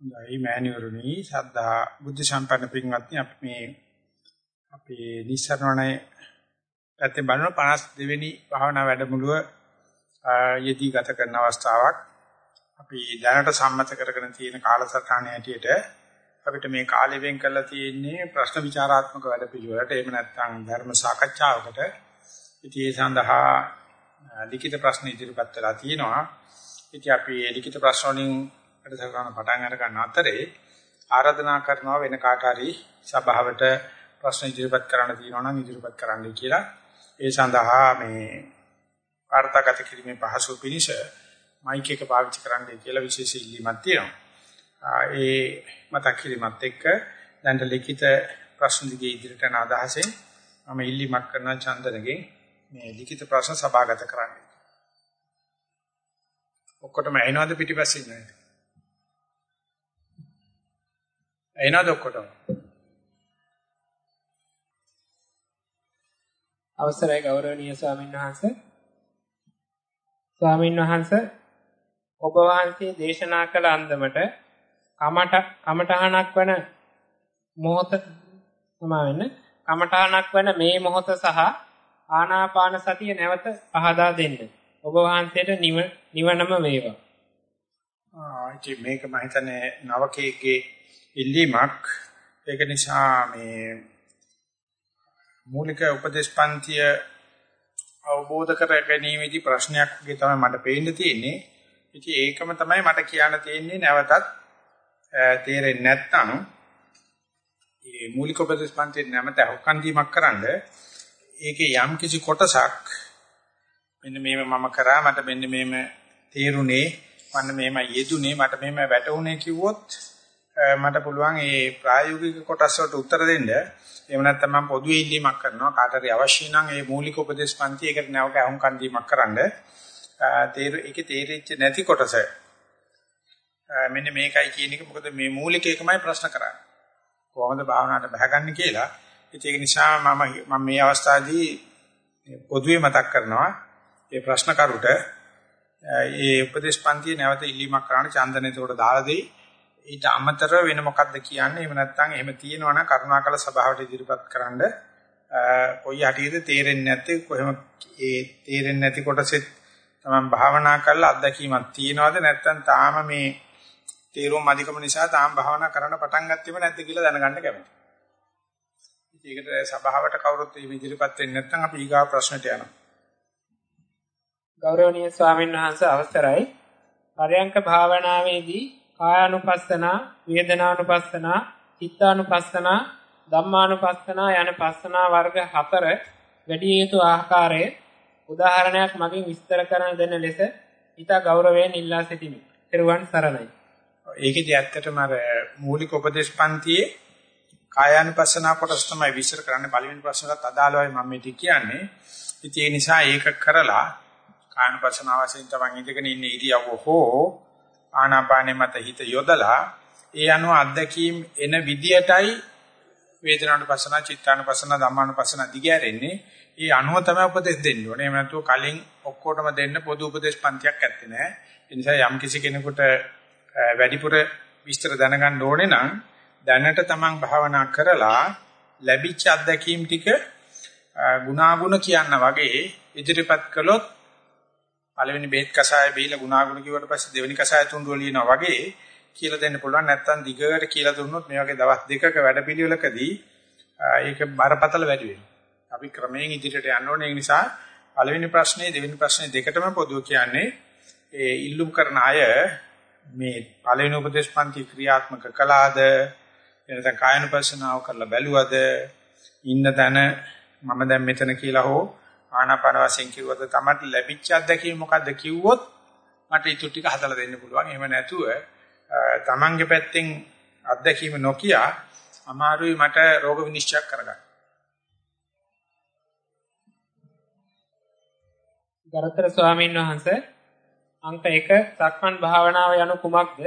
හොඳයි මෑණිවරුනි සද්ධා බුද්ධ සම්පන්න පින්වත්නි අපි මේ අපේ නිස්සරණේ පැත්තෙන් බලන 52 වෙනි භාවනා වැඩමුළුව යෙදී ගත කරන අවස්ථාවක්. අපි දැනට සම්මත කරගෙන තියෙන කාලසටහන හැටියට අපිට මේ කාලෙ වෙන් කරලා තියෙන්නේ ප්‍රශ්න විචාරාත්මක වැඩපිළිවෙලට එහෙම නැත්නම් ධර්ම සාකච්ඡාවකට. ඉතින් ඒ සඳහා ලිඛිත ප්‍රශ්න ඉදිරිපත් වෙලා තියෙනවා. ඉතින් අපි ලිඛිත ප්‍රශ්න වලින් වැඩසටහන පටන් අර ගන්න අතරේ ආරාධනා කරනවා වෙන කාට හරි සභාවට ප්‍රශ්න ඉදිරිපත් කරන්න තියෙනවා නම් ඉදිරිපත් කරන්න කියලා. ඒ සඳහා මේ වාර්තාගත කිරීමේ පහසු පිණිස මයික් එක පාවිච්චි කරන්න කියලා විශේෂ ඉල්ලීමක් තියෙනවා. ඒ මතක් කිරීමත් එක්ක දැන් ලිඛිත ප්‍රශ්න දිගේ ඉදිරියට යන අදහසෙන් මම ඉල්ලීමක් කරන චන්දනගෙන් මේ ලිඛිත ප්‍රශ්න සභාගත කරන්න. ඔක්කොටම ඇහෙනවද පිටිපස්සේ ඉන්නේ? ඇහෙනවද ඔක්කොටම? අවසරයි ගෞරවනීය ස්වාමීන් වහන්සේ. ස්වාමීන් වහන්සේ ඔබ වහන්සේ දේශනා කළ අන්දමට කමට කමඨහනක් වන මොහොත සමාවෙන්න කමඨහනක් වන මේ මොහොත සහ ආනාපාන සතිය නැවත පහදා දෙන්න. ඔබ වහන්සේට නිවනම වේවා. ආ ඉතින් මේක මම හිතන්නේ නවකයේ ඉල්ලීමක් ඒක නිසා මේ මූලික උපදේශ පන්තිය අවබෝධ කර ගැනීමේදී ප්‍රශ්නයක් වගේ තමයි මට පේන්න තියෙන්නේ. ඉතින් ඒකම තමයි මට කියන්න තියෙන්නේ නැවතත් තේරෙන්නේ නැත්නම් මේ මූලික උපදේශ පන්තිය නැමත හොකන් දීමක් කරන්න ඒකේ යම් කිසි කොටසක් මෙන්න මේව මම කරා මට මෙන්න මේම තේරුනේ මන්න මේම යෙදුනේ මට මේම වැටුනේ කිව්වොත් මට පුළුවන් මේ ප්‍රායෝගික කොටස් වලට උත්තර දෙන්න. එහෙම නැත්නම් මම පොදු ඉල්ලීමක් කරනවා කාට හරි අවශ්‍ය නම් මේ මූලික උපදේශ පන්ති එකට නැවක අහුම්කන් දීමක් කරන්න. තේරු ඒකේ තේරෙච්ච නැති කොටස. මෙන්න මේකයි කියන එක මොකද මේ මූලික එකමයි ප්‍රශ්න කරන්නේ. කොහොමද භාවනාවට බහගන්නේ කියලා. ඒක නිසා මම මම මේ අවස්ථාවේදී පොදුවේ මතක් කරනවා මේ ප්‍රශ්න කරුට ඒ උපදේශ පන්තිය නැවත ඉල්ලීමක් කරන්න චන්දනයේ උඩ දාලා දෙයි. ඊට අමතරව වෙන මොකක්ද කියන්නේ? එහෙම නැත්නම් එහෙම තියෙනවනම් කරුණාකර සභාවට ඉදිරිපත් කරන්න කොයි හටියද තේරෙන්නේ නැත්තේ කොහෙම ඒ තේරෙන්නේ නැති කොටසෙත් තමයි භාවනා කරලා අත්දැකීමක් තියනවද නැත්නම් තාම මේ තේරුම් අධිකම නිසා තාම භාවනා කරන්න පටන් ගත්තේම නැද්ද කියලා දැනගන්න කැමතියි. ඒකට සභාවට කවුරුත් මේ ඉදිරිපත් වෙන්නේ නැත්නම් අපි ඊගා ප්‍රශ්නට යනවා. ගෞරවනීය ස්වාමීන් වහන්සේ අවසරයි. පරයන්ක භාවනාවේදී කායානුපස්සනා, වේදනානුපස්සනා, චිත්තානුපස්සනා, ධම්මානුපස්සනා යන පස්සනා වර්ග හතර වැඩි යුතු ආකාරයේ උදාහරණයක් මගින් විස්තර කරන දෙන ලෙස ඊට ගෞරවයෙන් ඉල්ලා සිටිමි. ත්‍රිවන් සරණයි. ඒකෙදි ඇත්තටම අර මූලික උපදේශ පන්තියේ කායානුපස්සනා කොටස තමයි විස්තර කරන්න පළවෙනි ප්‍රශ්නකට අදාළවයි මම මේ කියන්නේ. ඉතින් ඒ නිසා ඒක කරලා කායනුපස්සනාව වශයෙන් තමයි ඉඳගෙන ඉන්නේ ඉරියව්ව හෝ ආනාපානෙ මත හිත යොදලා ඒ අනුව අත්දැකීම් එන විදියටයි වේදනානුපස්සනා චිත්තානුපස්සනා ධම්මානුපස්සනා දිගෑරෙන්නේ. ඒ අනුව තමයි උපදෙස් දෙන්න ඕනේ. එහෙම නැතුව කලින් ඔක්කොටම දෙන්න පොදු උපදේශ පන්තියක් ඇත්තේ නැහැ. ඒ නිසා යම් කිසි කෙනෙකුට වැඩිපුර විස්තර දැනගන්න ඕනේ නම් දැනට තමන් භාවනා කරලා ලැබිච්ච අත්දැකීම් ටික ගුණාගුණ කියන්න වගේ ඉදිරිපත් කළොත් පළවෙනි බේත් කසාය බීලා ගුණාගුණ කිව්වට පස්සේ දෙවෙනි කසාය තුන්ඩුව ලියනවා වගේ කියලා දෙන්න පුළුවන් නැත්නම් දිගට කියලා දුන්නොත් මේ වගේ දවස් දෙකක වැඩපිළිවෙලකදී ඒක බරපතල වැඩි වෙනවා. අපි ක්‍රමයෙන් ඉදිරියට යන්න ඕනේ ඒ නිසා පළවෙනි ප්‍රශ්නේ දෙවෙනි ප්‍රශ්නේ දෙකටම පොදුව කියන්නේ ඒ ඉල්ලුම් කරන අය මේ පළවෙනි උපදේශ පන්ති ක්‍රියාත්මක කළාද එනතන කායනුපස්සනාව කරලා බැලුවද ඉන්න තැන මම දැන් මෙතන කියලා හෝ ආනාපාන වශයෙන් කිව්වද තමයි ලැබිච්ච අත්දැකීම මොකද්ද කිව්වොත් මට ඊටු ටික හදලා දෙන්න පුළුවන්. එහෙම නැතුව තමන්ගේ පැත්තෙන් අත්දැකීම නොකිය අමාරුයි මට රෝග විනිශ්චය කරගන්න. ගරුතර ස්වාමීන් වහන්සේ අංක 1 සක්මන් භාවනාව යනු කුමක්ද?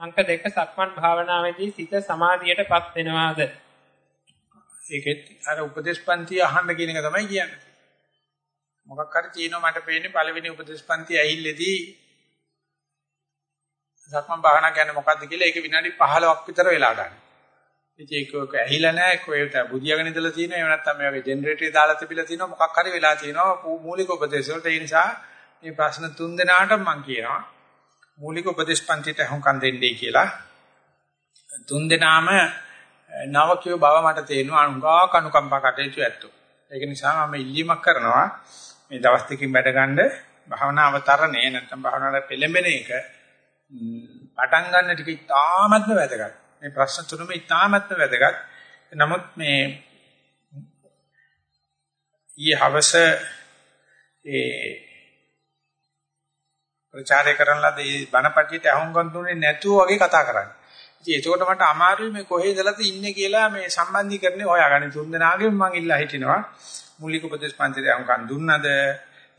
අංක 2 සක්මන් භාවනාවේදී සිත සමාධියටපත් වෙනවාද? ඒකෙත් අර උපදේශ පන්ති අහන්න කියන එක තමයි කියන්නේ. මොකක් හරි තියෙනවා මට පේන්නේ පළවෙනි උපදේශ පන්ති ඇහිල්ලේදී සක්මන් භාවනා කියන්නේ මොකද්ද කියලා ඒක විනාඩි 15ක් විතර වෙලා ගන්න. ඉතින් ඒක ඇහිලා නැහැ. කොහෙද බුදියාගෙන ඉඳලා තියෙනවා. එහෙම නැත්නම් මේ වගේ ජෙනරේටරේ දාලා තිබිලා තියෙනවා. මොකක් හරි වෙලා තියෙනවා. මූලික උපදේශ වලට ඒ නිසා මේ ප්‍රශ්න තුන් දෙනාට මම කියනවා. මූලික උපදේශ පන්තිට හුඟක් දෙන්නයි කියලා. තුන් දෙනාම නවකීව බව මට තේරෙනවා. අනුගා කනුකම්පා කටයුතු ඇත්තෝ. ඒක නිසා මම ඉල්ලීමක් කරනවා. මේ දවස් දෙකකින් වැඩ ගන්න භාවනා අවතරණේ නැත්නම් භාවනාවට පෙළඹෙන එක පටන් ගන්න ටික ඉතාමත්ම වැදගත්. මේ ප්‍රශ්න තුනම ඉතාමත්ම වැදගත්. නමුත් මේ ඊ හවස ඒ ප්‍රචාරය කරන ලද මේ බණපටියට අහුම්කම් දුන්නේ නැතුව වගේ කතා කරන්නේ. ඉතින් ඒකෝට මට අමාරුයි මේ කොහේ ඉඳලාද ඉන්නේ කියලා මේ සම්බන්ධීකරණය හොයාගන්න තුන් දෙනාගෙන් මම ඉල්ලා හිටිනවා. මූලික උපදේශ පන්තියේ අහුම්කම් දුන්නද?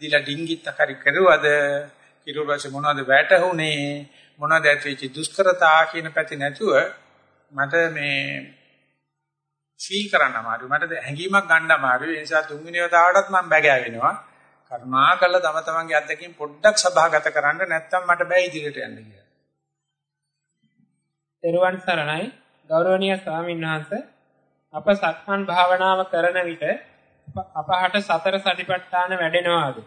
දීලා ඩිංගිත් අකරි කරුවද? ඊට මොනවද වැටහුනේ? මොනවද ඇතිවෙච්ච දුෂ්කරතා කියන පැති නැතුව මට මේ ෆීල් කරන්න අමාරුයි. මට හැඟීමක් ගන්න අමාරුයි. ඒ නිසා තුන්වෙනි වතාවටත් මම බැගෑවෙනවා. කරුණාකරලා තම තමන්ගේ අත්දැකීම් පොඩ්ඩක් සභාගත කරන්න නැත්නම් මට බෑ ඉදිරියට යන්න කියලා. තෙරුවන් සරණයි ගෞරවනීය ස්වාමීන් වහන්සේ අප සක්මන් භාවනාව කරන විට අපහට සතර සතිපට්ඨාන වැඩෙනවාද?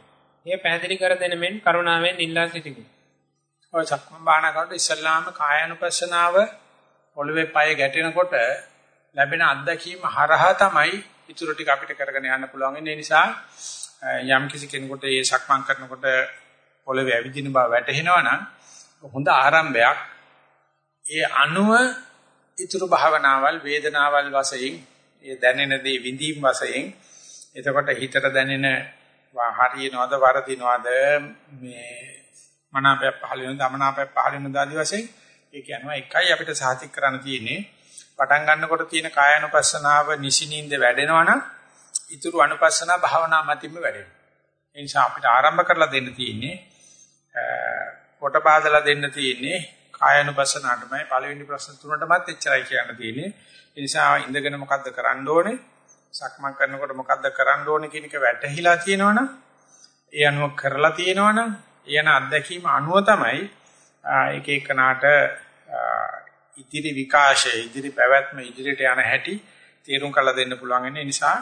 එය පැහැදිලි කර දෙන මෙන් කරුණාවෙන් ඉල්ලා සිටිමි. ඔය සක්මන් භාවනා කරනකොට ඉස්සල්ලාම කායानुපස්සනාව ඔළුවේ පය ගැටෙනකොට ලැබෙන අත්දැකීම හරහා තමයි ඊටු ටික අපිට කරගෙන යන්න පුළුවන්. ඒ නිසා යම් කිසි කෙනෙකුට මේ සක්මන් කරනකොට පොළවේ ඇවිදින බව වැටහෙනවා නම් හොඳ ආරම්භයක්. ඒ අනුව ඊතුරු භාවනාවල් වේදනාවල් වශයෙන් ඒ දැනෙන දේ විඳීම් වශයෙන් එතකොට හිතට දැනෙන හරියනවද වරදිනවද මේ මනාපයක් පහළ වෙන දමනාපයක් පහළ වෙන දාදි වශයෙන් ඒ කියනවා එකයි අපිට සාතික් කරන්න තියෙන්නේ පටන් ගන්නකොට තියෙන කායानुපස්සනාව නිසිනින්ද වැඩෙනවා නම් ඊතුරු අනුපස්සනා භාවනා මතින්ම වැඩෙනවා. ඒ නිසා අපිට ආරම්භ කරලා දෙන්න තියෙන්නේ කොට පාදලා දෙන්න තියෙන්නේ කායानुපස්සනාටමයි පළවෙනි ප්‍රශ්න තුනටමත් එච්චරයි කියන්න තියෙන්නේ. ඒ නිසා ඉඳගෙන මොකද්ද කරන්න ඕනේ? සක්මන් කරනකොට මොකද්ද කරන්න ඕනේ කියන එක වැටහිලා තියෙනවනම් ඒ අනුව කරලා තියෙනවනම් එන අත්දැකීම අනුව තමයි එක එකනාට ඉදිරි විකාශය ඉදිරි පැවැත්ම ඉදිරියට යන හැටි තේරුම් කරලා දෙන්න පුළුවන් වෙන නිසා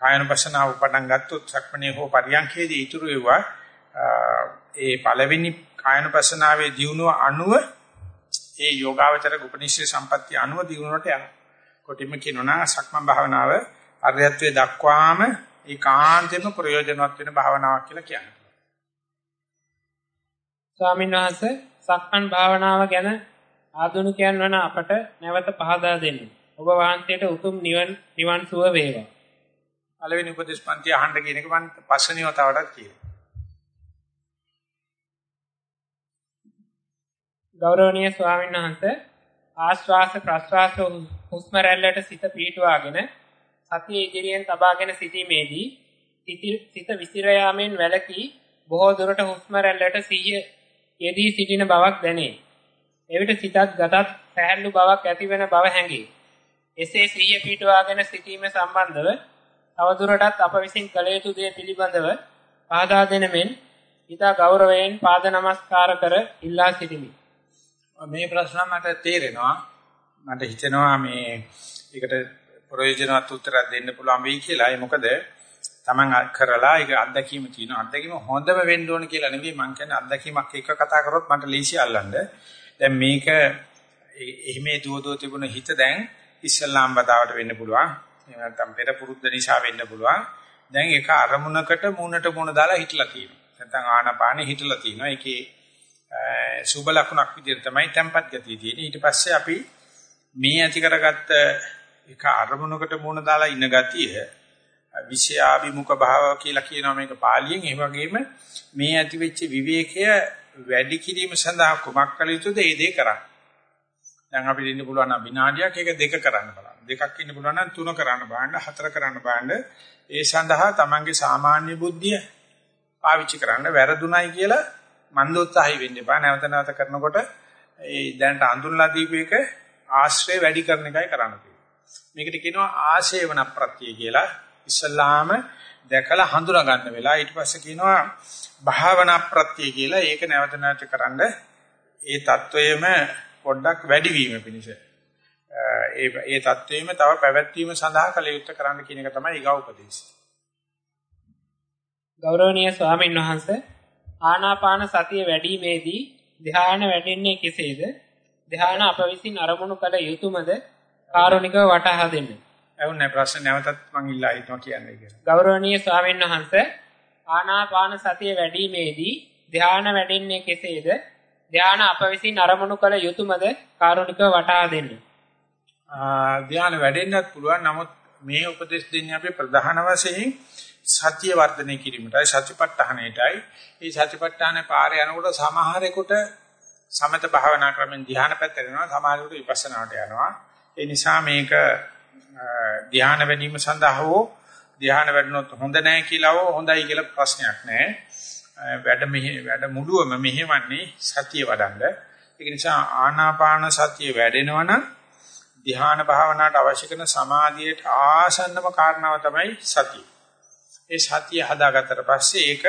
කායන වසනාව පටන් ගත්තොත් සක්මණේ හෝ පරියන්කේදී ඉතුරු වෙවා ඒ පළවෙනි කායන වසනාවේ දියුණුව අනුව ඒ යෝගාවචර උපනිෂේ සම්පatti අනුව දියුණුවට යනවා. කොටිම කියනවා සක්මන් භාවනාව අරියත්වයේ දක්වාම ඒකාන්තයෙන්ම ප්‍රයෝජනවත් වෙන භාවනාවක් කියලා කියනවා. ස්වාමීන් වහන්සේ සක්මන් භාවනාව ගැන ආධුනිකයන් වන අපට නැවත පහදා දෙන්න. ඔබ වහන්සේට උතුම් නිවන් නිවන් සුව වේවා. පළවෙනි උපදේශ පන්ති අහන්න කියන එක මම පස්වෙනි වතාවටත් කියනවා. ගෞරවනීය ස්වාමීන් වහන්සේ ආශ්වාස ප්‍රශ්වාස හුස්ම රැල්ලට සිත පිටුවාගෙන සතිය ඉදිරියෙන් තබාගෙන සිටීමේදී සිත විසිර යාමෙන් වැළකී බොහෝ දුරට හුස්ම රැල්ලට සිහිය යෙදී සිටින බවක් දැනේ. එවිට සිතත් ගතත් සැහැල්ලු බවක් ඇතිවෙන බව හැඟේ. එසේ සිහිය පිටවාගෙන සිටීම සම්බන්ධව තවදුරටත් අප විසින් කළ යුතු දේ පිළිබඳව පහදා දෙන මෙන් ඊතා ගෞරවයෙන් පාද නමස්කාර කර ඉල්ලා සිටිමි. මේ ප්‍රශ්න මට තේරෙනවා. මට හිතෙනවා මේ ඒකට ප්‍රයෝජනවත් උත්තරයක් දෙන්න පුළුවන් වෙයි කියලා. ඒ මොකද Taman කරලා ඒක අත්දැකීම තියෙනවා. අත්දැකීම හොඳම වෙන්න ඕන කියලා නෙවෙයි මම කියන්නේ අත්දැකීමක් එක කතා කරොත් මට ලීසි අල්ලන්න. දැන් මේක එහිමේ දුව දුව තිබුණ හිත දැන් ඉස්ලාම් බතාවට වෙන්න පුළුවන්. එහෙම නැත්නම් පෙර පුරුද්ද නිසා වෙන්න පුළුවන්. දැන් ඒක අරමුණකට මූණට මූණ දාලා හිටලා තියෙනවා. නැත්නම් ආනාපානෙ හිටලා තියෙනවා. ඒකේ සුබ ලකුණක් විදිහට තමයි tempat ගතිය තියෙන්නේ. ඊට පස්සේ අපි මේ ඇති කරගත්ත ඒක අරමුණකට මූණ දාලා ඉන්න ගතිය විෂයාභිමුඛ භාව කියලා කියනවා මේක පාලියෙන් ඒ වගේම මේ ඇති වෙච්ච විවේකය වැඩි කිරීම සඳහා කුමක් කළ යුතුද ඒ දේ කරන්න. දැන් අපිට ඉන්න පුළුවන් නම් විනාඩියක් ඒක දෙක කරන්න බලන්න. දෙකක් ඉන්න පුළුවන් නම් තුන කරන්න බලන්න, හතර කරන්න බලන්න. ඒ සඳහා තමන්ගේ සාමාන්‍ය බුද්ධිය පාවිච්චි කරන්න වැරදුණයි කියලා මන්දෝත්සාහී වෙන්න එපා. නැවත නැවත කරනකොට ඒ දැනට අඳුන්ලා දීපේක ආශ්‍රය වැඩි කරන එකයි කරන්න තියෙන්නේ. මේකට කියනවා ආශේවන ප්‍රත්‍ය කියලා. ඉස්ලාම දැකලා හඳුනා ගන්න වෙලා ඊට පස්සේ කියනවා භාවනා ප්‍රත්‍ය කියලා. ඒක නැවත නැවත කරන්ඩ ඒ தත්වයේම පොඩ්ඩක් වැඩි වීම පිණිස ඒ ඒ தත්වයේම තව පැවැත්වීම සඳහා කළ යුත්තේ කරන්න කියන එක තමයි ඊගා උපදේශය. ගෞරවනීය ස්වාමීන් වහන්සේ ආනාපාන සතිය වැඩිීමේදී ධ්‍යාන වැඩෙන්නේ කෙසේද? ධ්‍යාන අප විසින් අරමුණු කළ යුතුයමද? කාරුණිකව වටහා දෙන්න. ඇහුන්නේ ප්‍රශ්න නැවතත් මම ඉල්ලා හිටනවා කියන්නේ කියලා. ගෞරවනීය ස්වාමීන් වහන්සේ ආනාපාන සතිය වැඩිීමේදී ධ්‍යාන වැඩෙන්නේ කෙසේද? ධ්‍යාන අප විසින් අරමුණු කළ යුතුයමද? කාරුණිකව වටහා දෙන්න. ධ්‍යාන වැඩෙන්නත් පුළුවන්. නමුත් මේ උපදේශ දෙන්නේ අපි ප්‍රධාන වශයෙන් සතිය වර්ධනය කිරීමටයි සතිපට්ඨානයටයි. මේ සතිපට්ඨානේ පාරේ යනකොට සමහරෙකුට සමත භාවනා ක්‍රමෙන් ධ්‍යාන පැත්තට යනවා සමහරෙකුට විපස්සනාට යනවා. ඒ නිසා මේක ධ්‍යාන වැඩිම සඳහා හෝ ධ්‍යාන වැඩනොත් හොඳ නැහැ කියලා හෝ හොඳයි කියලා ප්‍රශ්නයක් නැහැ. වැඩ මෙහි වැඩ මුලුවම මෙහෙවන්නේ සතිය වඩන්න. ඒක නිසා ආනාපාන සතිය වැඩෙනවා නම් ධ්‍යාන භාවනාවට අවශ්‍ය කරන සමාධියට ආසන්නම කාරණාව තමයි සතිය. ඒ සතිය හදාගත්තට පස්සේ ඒක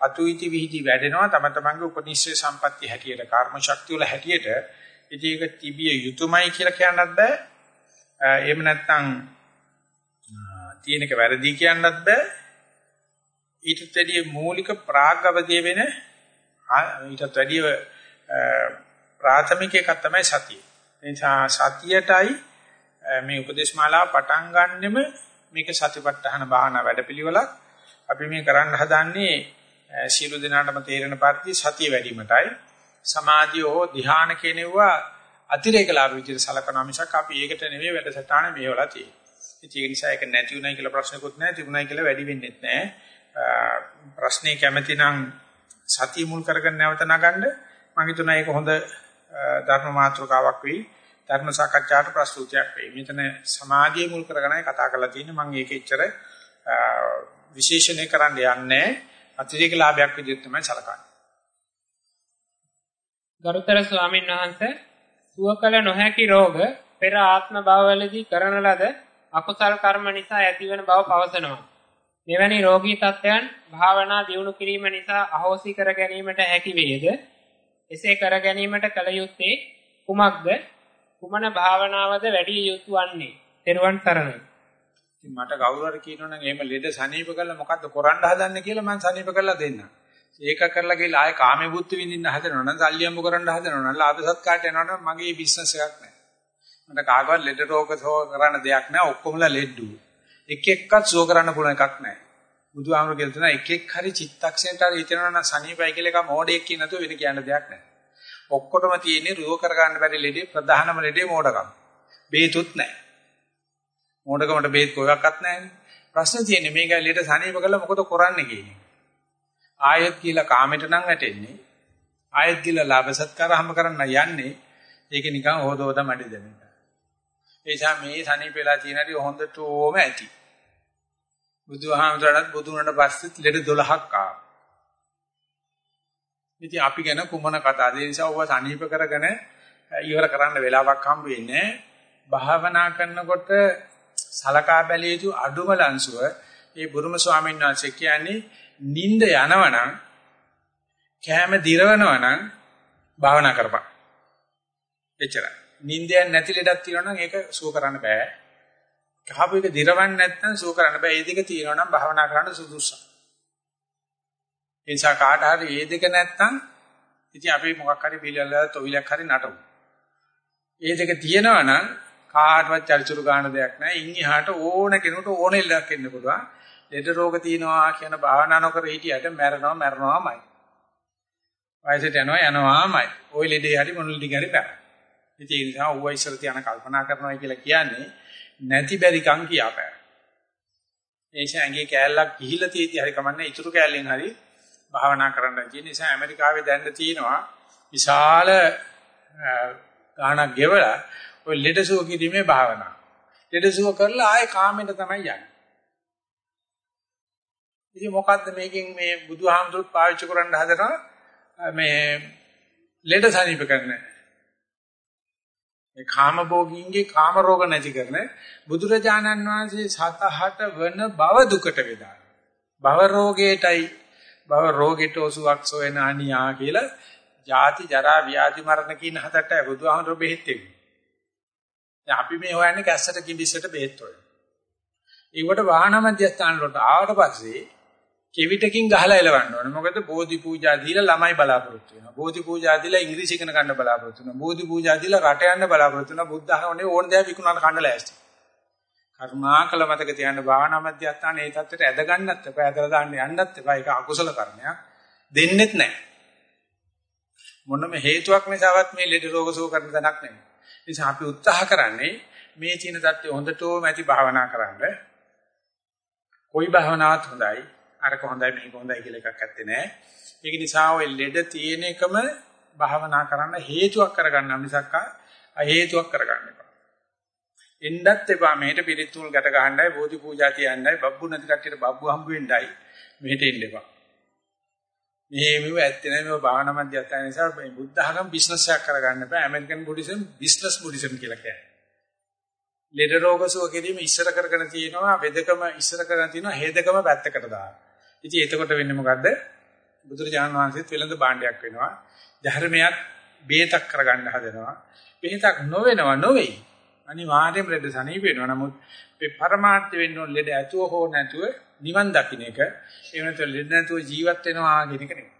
අතුයිති විහිදි වැඩෙනවා තම තමන්ගේ උපනිශ්‍රේ සම්පatti හැටියට කර්ම ශක්තිය වල හැටියට ඉතින් ඒක තිබිය යුතුයමයි කියලා කියන්නත් බෑ. එහෙම නැත්නම් තියෙනක වැරදි කියන්නත් බෑ. ඊටත් වැඩිය මූලික ප්‍රාග්ගවදී වෙන ඊටත් වැඩිය ප්‍රාථමික එකක් තමයි සතිය. එනිසා සතියටයි මේ උපදේශමාලාව පටන් ගන්නෙම මේක සතිපට්ඨාන භාවනා වැඩපිළිවෙලක්. අපි මේ කරන්න හදන්නේ සීල දිනාටම තේරෙන පරිදි සතිය වැඩිවීමටයි. සමාධිය හෝ ධ්‍යාන කියනවා අතිරේක ලාභ විදිහට සලකනවා මිසක් අපි ඒකට නෙමෙයි වැඩසටහන මේවලා තියෙන්නේ. ඒක නිසා ඒක නැති උනායි කියලා ප්‍රශ්නකුත් නැහැ, තිබුණායි කියලා වැඩි වෙන්නෙත් නැහැ. ප්‍රශ්නේ කැමැති නම් සතිය මුල් කරගෙන නැවත නගන්න මම හිතනවා ඒක හොඳ ධර්ම මාතෘකාවක් වෙයි. ධර්ම සාකච්ඡාට ප්‍රස්තුතියක් වෙයි. මෙතන සමාධිය මුල් කරගෙනයි කතා කරලා තියෙන්නේ. මම ඒක එච්චර විශේෂණය කරන්න යන්නේ අතිරේක ලාභයක් විදිහට තමයි සලකන්නේ. ගරුතර ස්වාමීන් වහන්සේ සුවකල නොහැකි රෝග පෙර ආත්ම භවවලදී කරන ලද අකුසල් කර්ම නිසා ඇතිවන බව පවසනවා. මෙවැනි රෝගී තත්ත්වයන් භාවනා දියුණු කිරීම නිසා අහෝසි කර ගැනීමට හැකි වේද? එසේ කර ගැනීමට කල යුත්තේ කුමක්ද? කුමන භාවනාවද වැඩි යුතු වන්නේ? තෙරුවන් සරණයි. ඉතින් මට කවුරු හරි කියනවනම් එහෙම ලෙඩ සනීප කරලා මොකද්ද කරන්න හදන්නේ කියලා මම සනීප කරලා දෙන්නම්. ඒක කරලා ගිහලා ආයේ කාමේ බුද්ධ විඳින්න හදනව නම් සල්ලියම්බ කරන්න හදනව නම් ලාභ සත්කාරට යනවා නම් මගේ බිස්නස් එකක් නෑ. මට කාගවත් ලෙඩ රෝග සෝ කරන්න දෙයක් නෑ ඔක්කොමලා ලෙඩු. එක එක්කත් සුව කරන්න පුළුවන් එකක් නෑ. බුදුහාමුදුරු කියලා තියෙනවා එක එක් හරි චිත්තක්ෂණයට හරි හිතනවා නම් සනීපයි කියලා එක මොඩෙක් කියන නැතුව වෙන කියන්න දෙයක් නෑ. ඔක්කොටම තියෙන්නේ රුව කර ගන්න බැරි ලෙඩේ ප්‍රධානම ලෙඩේ මෝඩකම. බේතුත් නෑ. මෝඩකමට බේත් කොයක්වත් නෑනේ. ප්‍රශ්නේ තියෙන්නේ මේක ලෙඩ සනීප කළා මොකද කරන්නේ කියන එක. ආයෙත් කියලා කාමයට නම් වැටෙන්නේ. ආයෙත් කියලා ලාභ සත්කාර හම කරන්න යන්නේ. ඒක නිකන් හොදෝද මඩි දෙන එක. ඒ නිසා මේ සනීපෙලා තියෙන හැටි හොඳටම ඇති. බුදුහාමුදුරණත් බුදුනට පස්සෙත් ලෙඩ 12ක් ආවා. ඉතින් අපි ගැන කුමන කතාවද? ඒ නිසා ඔබ සනීප කරගෙන ඉවර කරන්න වෙලාවක් හම්බ වෙන්නේ. භාවනා කරනකොට සලකා බැලිය යුතු අඩුම ලංසුව ඒ බුරුම ස්වාමීන් වහන්සේ කියන්නේ නිින්ද යනවනම් කැම දිරවනවනම් භාවනා කරපන්. එච්චරයි. නිින්දයක් නැති ලෙඩක් තියෙනවා නම් ඒක සුව කරන්න බෑ. කහපු එක දිරවන්නේ නැත්නම් සුව කරන්න බෑ. ඒ දෙක තියෙනවා නම් භාවනා කරන්න සුදුසුයි. ඒ නිසා කාට හරි මේ දෙක නැත්නම් ඉතින් අපි මොකක් හරි පිළිවෙල තොවිලක් හරි නටමු. මේ දෙක තියෙනවා නම් කාටවත් චරිචුරු ගන්න දෙයක් නැහැ. ඉන් එහාට ඕන කෙනෙකුට ඕන ඉලක්ක එන්න පුළුවන්. ලෙඩ රෝග තියෙනවා කියන භාවනා නොකර හිටියට මැරෙනවා මැරෙනවාමයි. වයසට යනවා යනවාමයි. ওই ලෙඩේ හරි මොන ලෙඩේ හරි බෑ. ඉතින් ඒ නිසා ඌව ඉස්සර තියන කල්පනා කරනවා කියලා කියන්නේ නැති බැරිකම් කියාපෑ. ඒ නිසා ඇඟේ කෑල්ලක් ගිහිලා තියෙදි හරි කමන්නේ ඉතුරු කෑල්ලෙන් හරි භාවනා කරන්න කියන නිසා ඇමරිකාවේ දැන්න තියෙනවා විශාල ගාණක් ගෙවලා ඔය ලෙඩසුව කිරීමේ භාවනාව. ලෙඩසුව කරලා ආයේ කාමෙන්ට තමයි යන්නේ. ඉතින් මොකද්ද මේකෙන් මේ බුදුහාමුදුරුත් පාවිච්චි කරන්න හදනවා මේ ලෙඩ සනීප කරන මේ කාම භෝගීන්ගේ කාම රෝග නැති කරන බුදුරජාණන් වහන්සේ සතහට වන බව දුකට වේදා භව රෝගයටයි භව රෝගෙට ඔසුවක් සොයන අනියා කියලා ජාති ජරා ව්‍යාධි මරණ කියන හතරට බුදුහාමුදුරු බෙහෙත් දෙන්නේ. දැන් අපි මේ හොයන්නේ කැස්සට කිඹිස්සට බෙහෙත් හොයන. ඒකට වාහන මධ්‍යස්ථාන වලට ආවට පස්සේ කෙවිතකින් ගහලා එලවන්න ඕනේ. මොකද බෝධි පූජා දීලා ළමයි බලාපොරොත්තු වෙනවා. බෝධි පූජා දීලා ඉංග්‍රීසි ඉගෙන ගන්න බලාපොරොත්තු වෙනවා. බෝධි පූජා දීලා රට යන්න බලාපොරොත්තු වෙනවා. බුද්ධ ධර්මනේ ඕන දෙයක් විකුණන්න කන්න ලෑස්ති. කර්මාකල මතක තියාගන්න භාවනා මධ්‍යස්ථාන ඒ தත්තට ඇද ගන්නත් එපා. ඇදලා දාන්න යන්නත් එපා. ඒක අකුසල කර්මයක්. දෙන්නෙත් නැහැ. මොනම හේතුවක් නිසාවත් මේ ලෙඩ රෝග සුව කරන තැනක් නෙමෙයි. ඒ නිසා අපි උත්සාහ කරන්නේ මේ චීන தත්ත්වය හොඳටම ඇති භාවනා කරන්න. කොයි භාවනාවක් හොඳයි අරක හොඳයි මේක හොඳයි කියලා එකක් ඇත්තේ නැහැ. ඒක නිසා ඔය ලෙඩ තියෙන එකම භාවනා කරන්න හේතුවක් කරගන්න මිසක් ආ හේතුවක් කරගන්න එපා. එන්නත් එපා මෙහෙට පිරිතුල් ගැට ගහන්නයි බෝධි පූජා තියන්නයි බබ්බු නැති කට්ටියට බබ්බු හම්බ වෙන්නයි මෙහෙට එන්න එපා. මේ මෙව ඇත්තේ නැහැ මේ භාවනා මධ්‍යස්ථාන නිසා මේ බුද්ධ ධර්ම බිස්නස් එකක් කරගන්න එපා. ඇමරිකන් බුද්දිසම් බිස්නස් බුද්දිසම් කියලා කියන්නේ. ලෙඩ රෝග සුව කිරීම ඉස්සර කරගෙන තියෙනවා වෙදකම ඉස්සර කරගෙන තියෙනවා හේදකම පැත්තකට දානවා. ඉතින් එතකොට වෙන්නේ මොකද්ද? බුදුරජාණන් වහන්සේත් වෙළඳ භාණ්ඩයක් වෙනවා. ධර්මයක් බේතක් කරගන්න හදනවා. බේතක් නොවෙනවා නොවේයි. අනිවාර්යයෙන්ම ලෙඩ සනීප වෙනවා. නමුත් මේ પરමාර්ථ වෙන්න ඕන ලෙඩ ඇතුව හෝ නැතුව නිවන් දකින්න එක. ඒ වෙනතො ලෙඩ නැතුව ජීවත් වෙනවා කියන එක නෙවෙයි.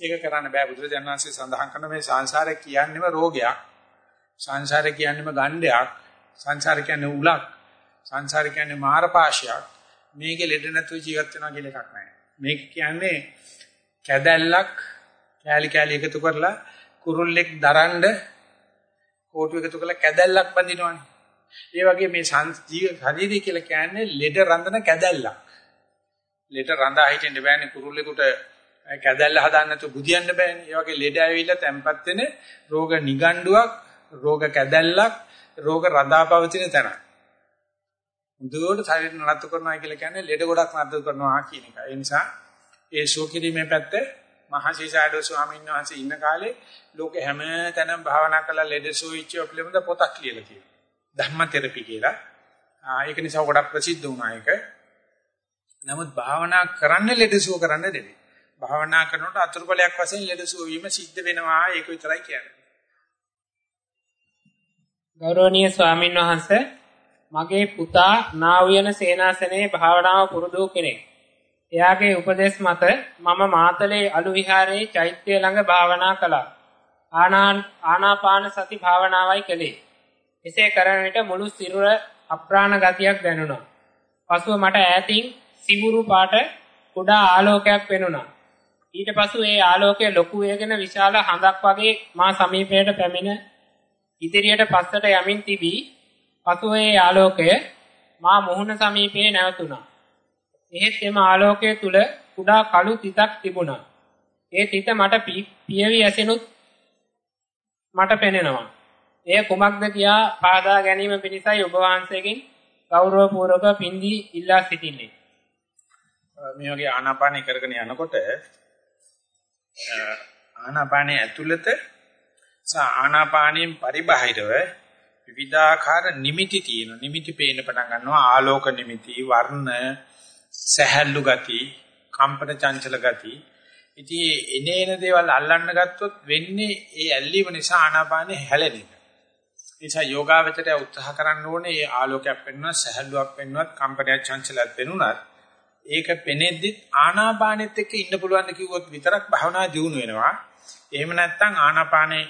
ඒක කරන්න බෑ බුදුරජාණන් වහන්සේ සඳහන් කරන මේ සංසාරය කියන්නේම රෝගයක්. සංසාරය කියන්නේම ගණ්ඩයක්. සංසාරය කියන්නේ උලක්. සංසාරය කියන්නේ මාරපාශයක්. මේකේ ලෙඩ නැතුව ජීවත් වෙනවා කියලා එකක් නැහැ. මේක කියන්නේ කැදැල්ලක් කෑලි කෑලි එකතු කරලා කුරුල්ලෙක් දරන්න කෝටු එකතු කරලා කැදැල්ලක් බඳිනවනේ. ඒ වගේ මේ ජීව ශරීරය කියලා කියන්නේ ලෙඩ රඳන කැදැල්ලක්. ලෙඩ රඳා හිටින්න බෑනේ කුරුල්ලෙකුට කැදැල්ල හදාන්න නැතුව බුදියන්න බෑනේ. ඒ වගේ ලෙඩ ඇවිල්ලා තැම්පත් වෙන රෝග නිගණ්ඩුවක්, රෝග කැදැල්ලක්, රෝග රඳාපවතින තැනක්. හොඳට ශරීර නඩත්තු කරනවා කියලා කියන්නේ ලෙඩ ගොඩක් නඩත්තු කරනවා කියන එක. ඒ නිසා ඒ ශෝකිරීමේ පැත්ත මහසිසාඩෝ ස්වාමීන් වහන්සේ ඉන්න කාලේ ලෝක හැම තැනම භාවනා කරලා ලෙඩ සෝයිච්ච පිළිබඳ පොතක් ලියලා තියෙනවා. ධම්ම තෙරපි කියලා. ඒක නිසා ගොඩක් ප්‍රසිද්ධ වුණා ඒක. නමුත් භාවනා කරන්නේ ලෙඩ සුව කරන්න නෙවෙයි. භාවනා කරනකොට අතුරුපලයක් වශයෙන් ලෙඩ සුව වීම සිද්ධ වෙනවා ඒක විතරයි කියන්නේ. ගෞරවනීය ස්වාමින් වහන්සේ මගේ පුතා නා වූ සේනාසනයේ භාවනාව පුරුදු කෙනෙක්. එයාගේ උපදේශ මත මම මාතලේ අලු විහාරයේ චෛත්‍ය ළඟ භාවනා කළා. ආනාපාන සති භාවනාවයි කළේ. එසේ කරන විට මුළු සිරුර අප්‍රාණ ගතියක් දැනුණා. පසුව මට ඈතින් සිවුරු පාට කුඩා ආලෝකයක් පෙනුණා. ඊට පසු ඒ ආලෝකය ලොකු වේගෙන විශාල හඳක් වගේ මා සමීපයට පැමිණ ඉදිරියට පස්සට යමින් තිබී පසුව ඒ ආලෝකය මා මුහුණ සමීපයේ නැවතුණා. එහෙත් එම ආලෝකය තුල කුඩා කළු තිතක් තිබුණා. ඒ තිත මට පියවි ඇසෙනුත් මට පෙනෙනවා. එය කුමක්ද කියා පාදා ගැනීම පිණිසයි ඔබ වහන්සේගෙන් ගෞරවපූර්වක පින්දී ඉල්ලා සිටින්නේ. මේ වගේ ආනාපානය කරගෙන යනකොට ආනාපානයේ ඇතුළත ආනාපානයෙන් පරිබාහිරව විවිධාකාර නිමිති තියෙනවා. නිමිති පේන්න පටන් ගන්නවා. ආලෝක නිමිති, වර්ණ, සහැල්ලු ගති, කම්පන චංචල ගති. ඉතින් එනේන දේවල් අල්ලන්න ගත්තොත් වෙන්නේ ඒ ඇල්ලීම නිසා ආනාපානෙ හැලෙන එක. නිසා යෝගාවචරය උත්සාහ කරන්න ඕනේ මේ ආලෝකයක් පෙන්වනවා, සහැල්ලුවක් පෙන්වනවා, කම්පනයක් චංචලයක් පෙන්වුණත් ඒක පෙනෙද්දිත් ආනාපානෙත් එක්ක ඉන්න පුළුවන් ද කිව්වොත් විතරක් භාවනා දියුණු වෙනවා. එහෙම නැත්නම් ආනාපානේ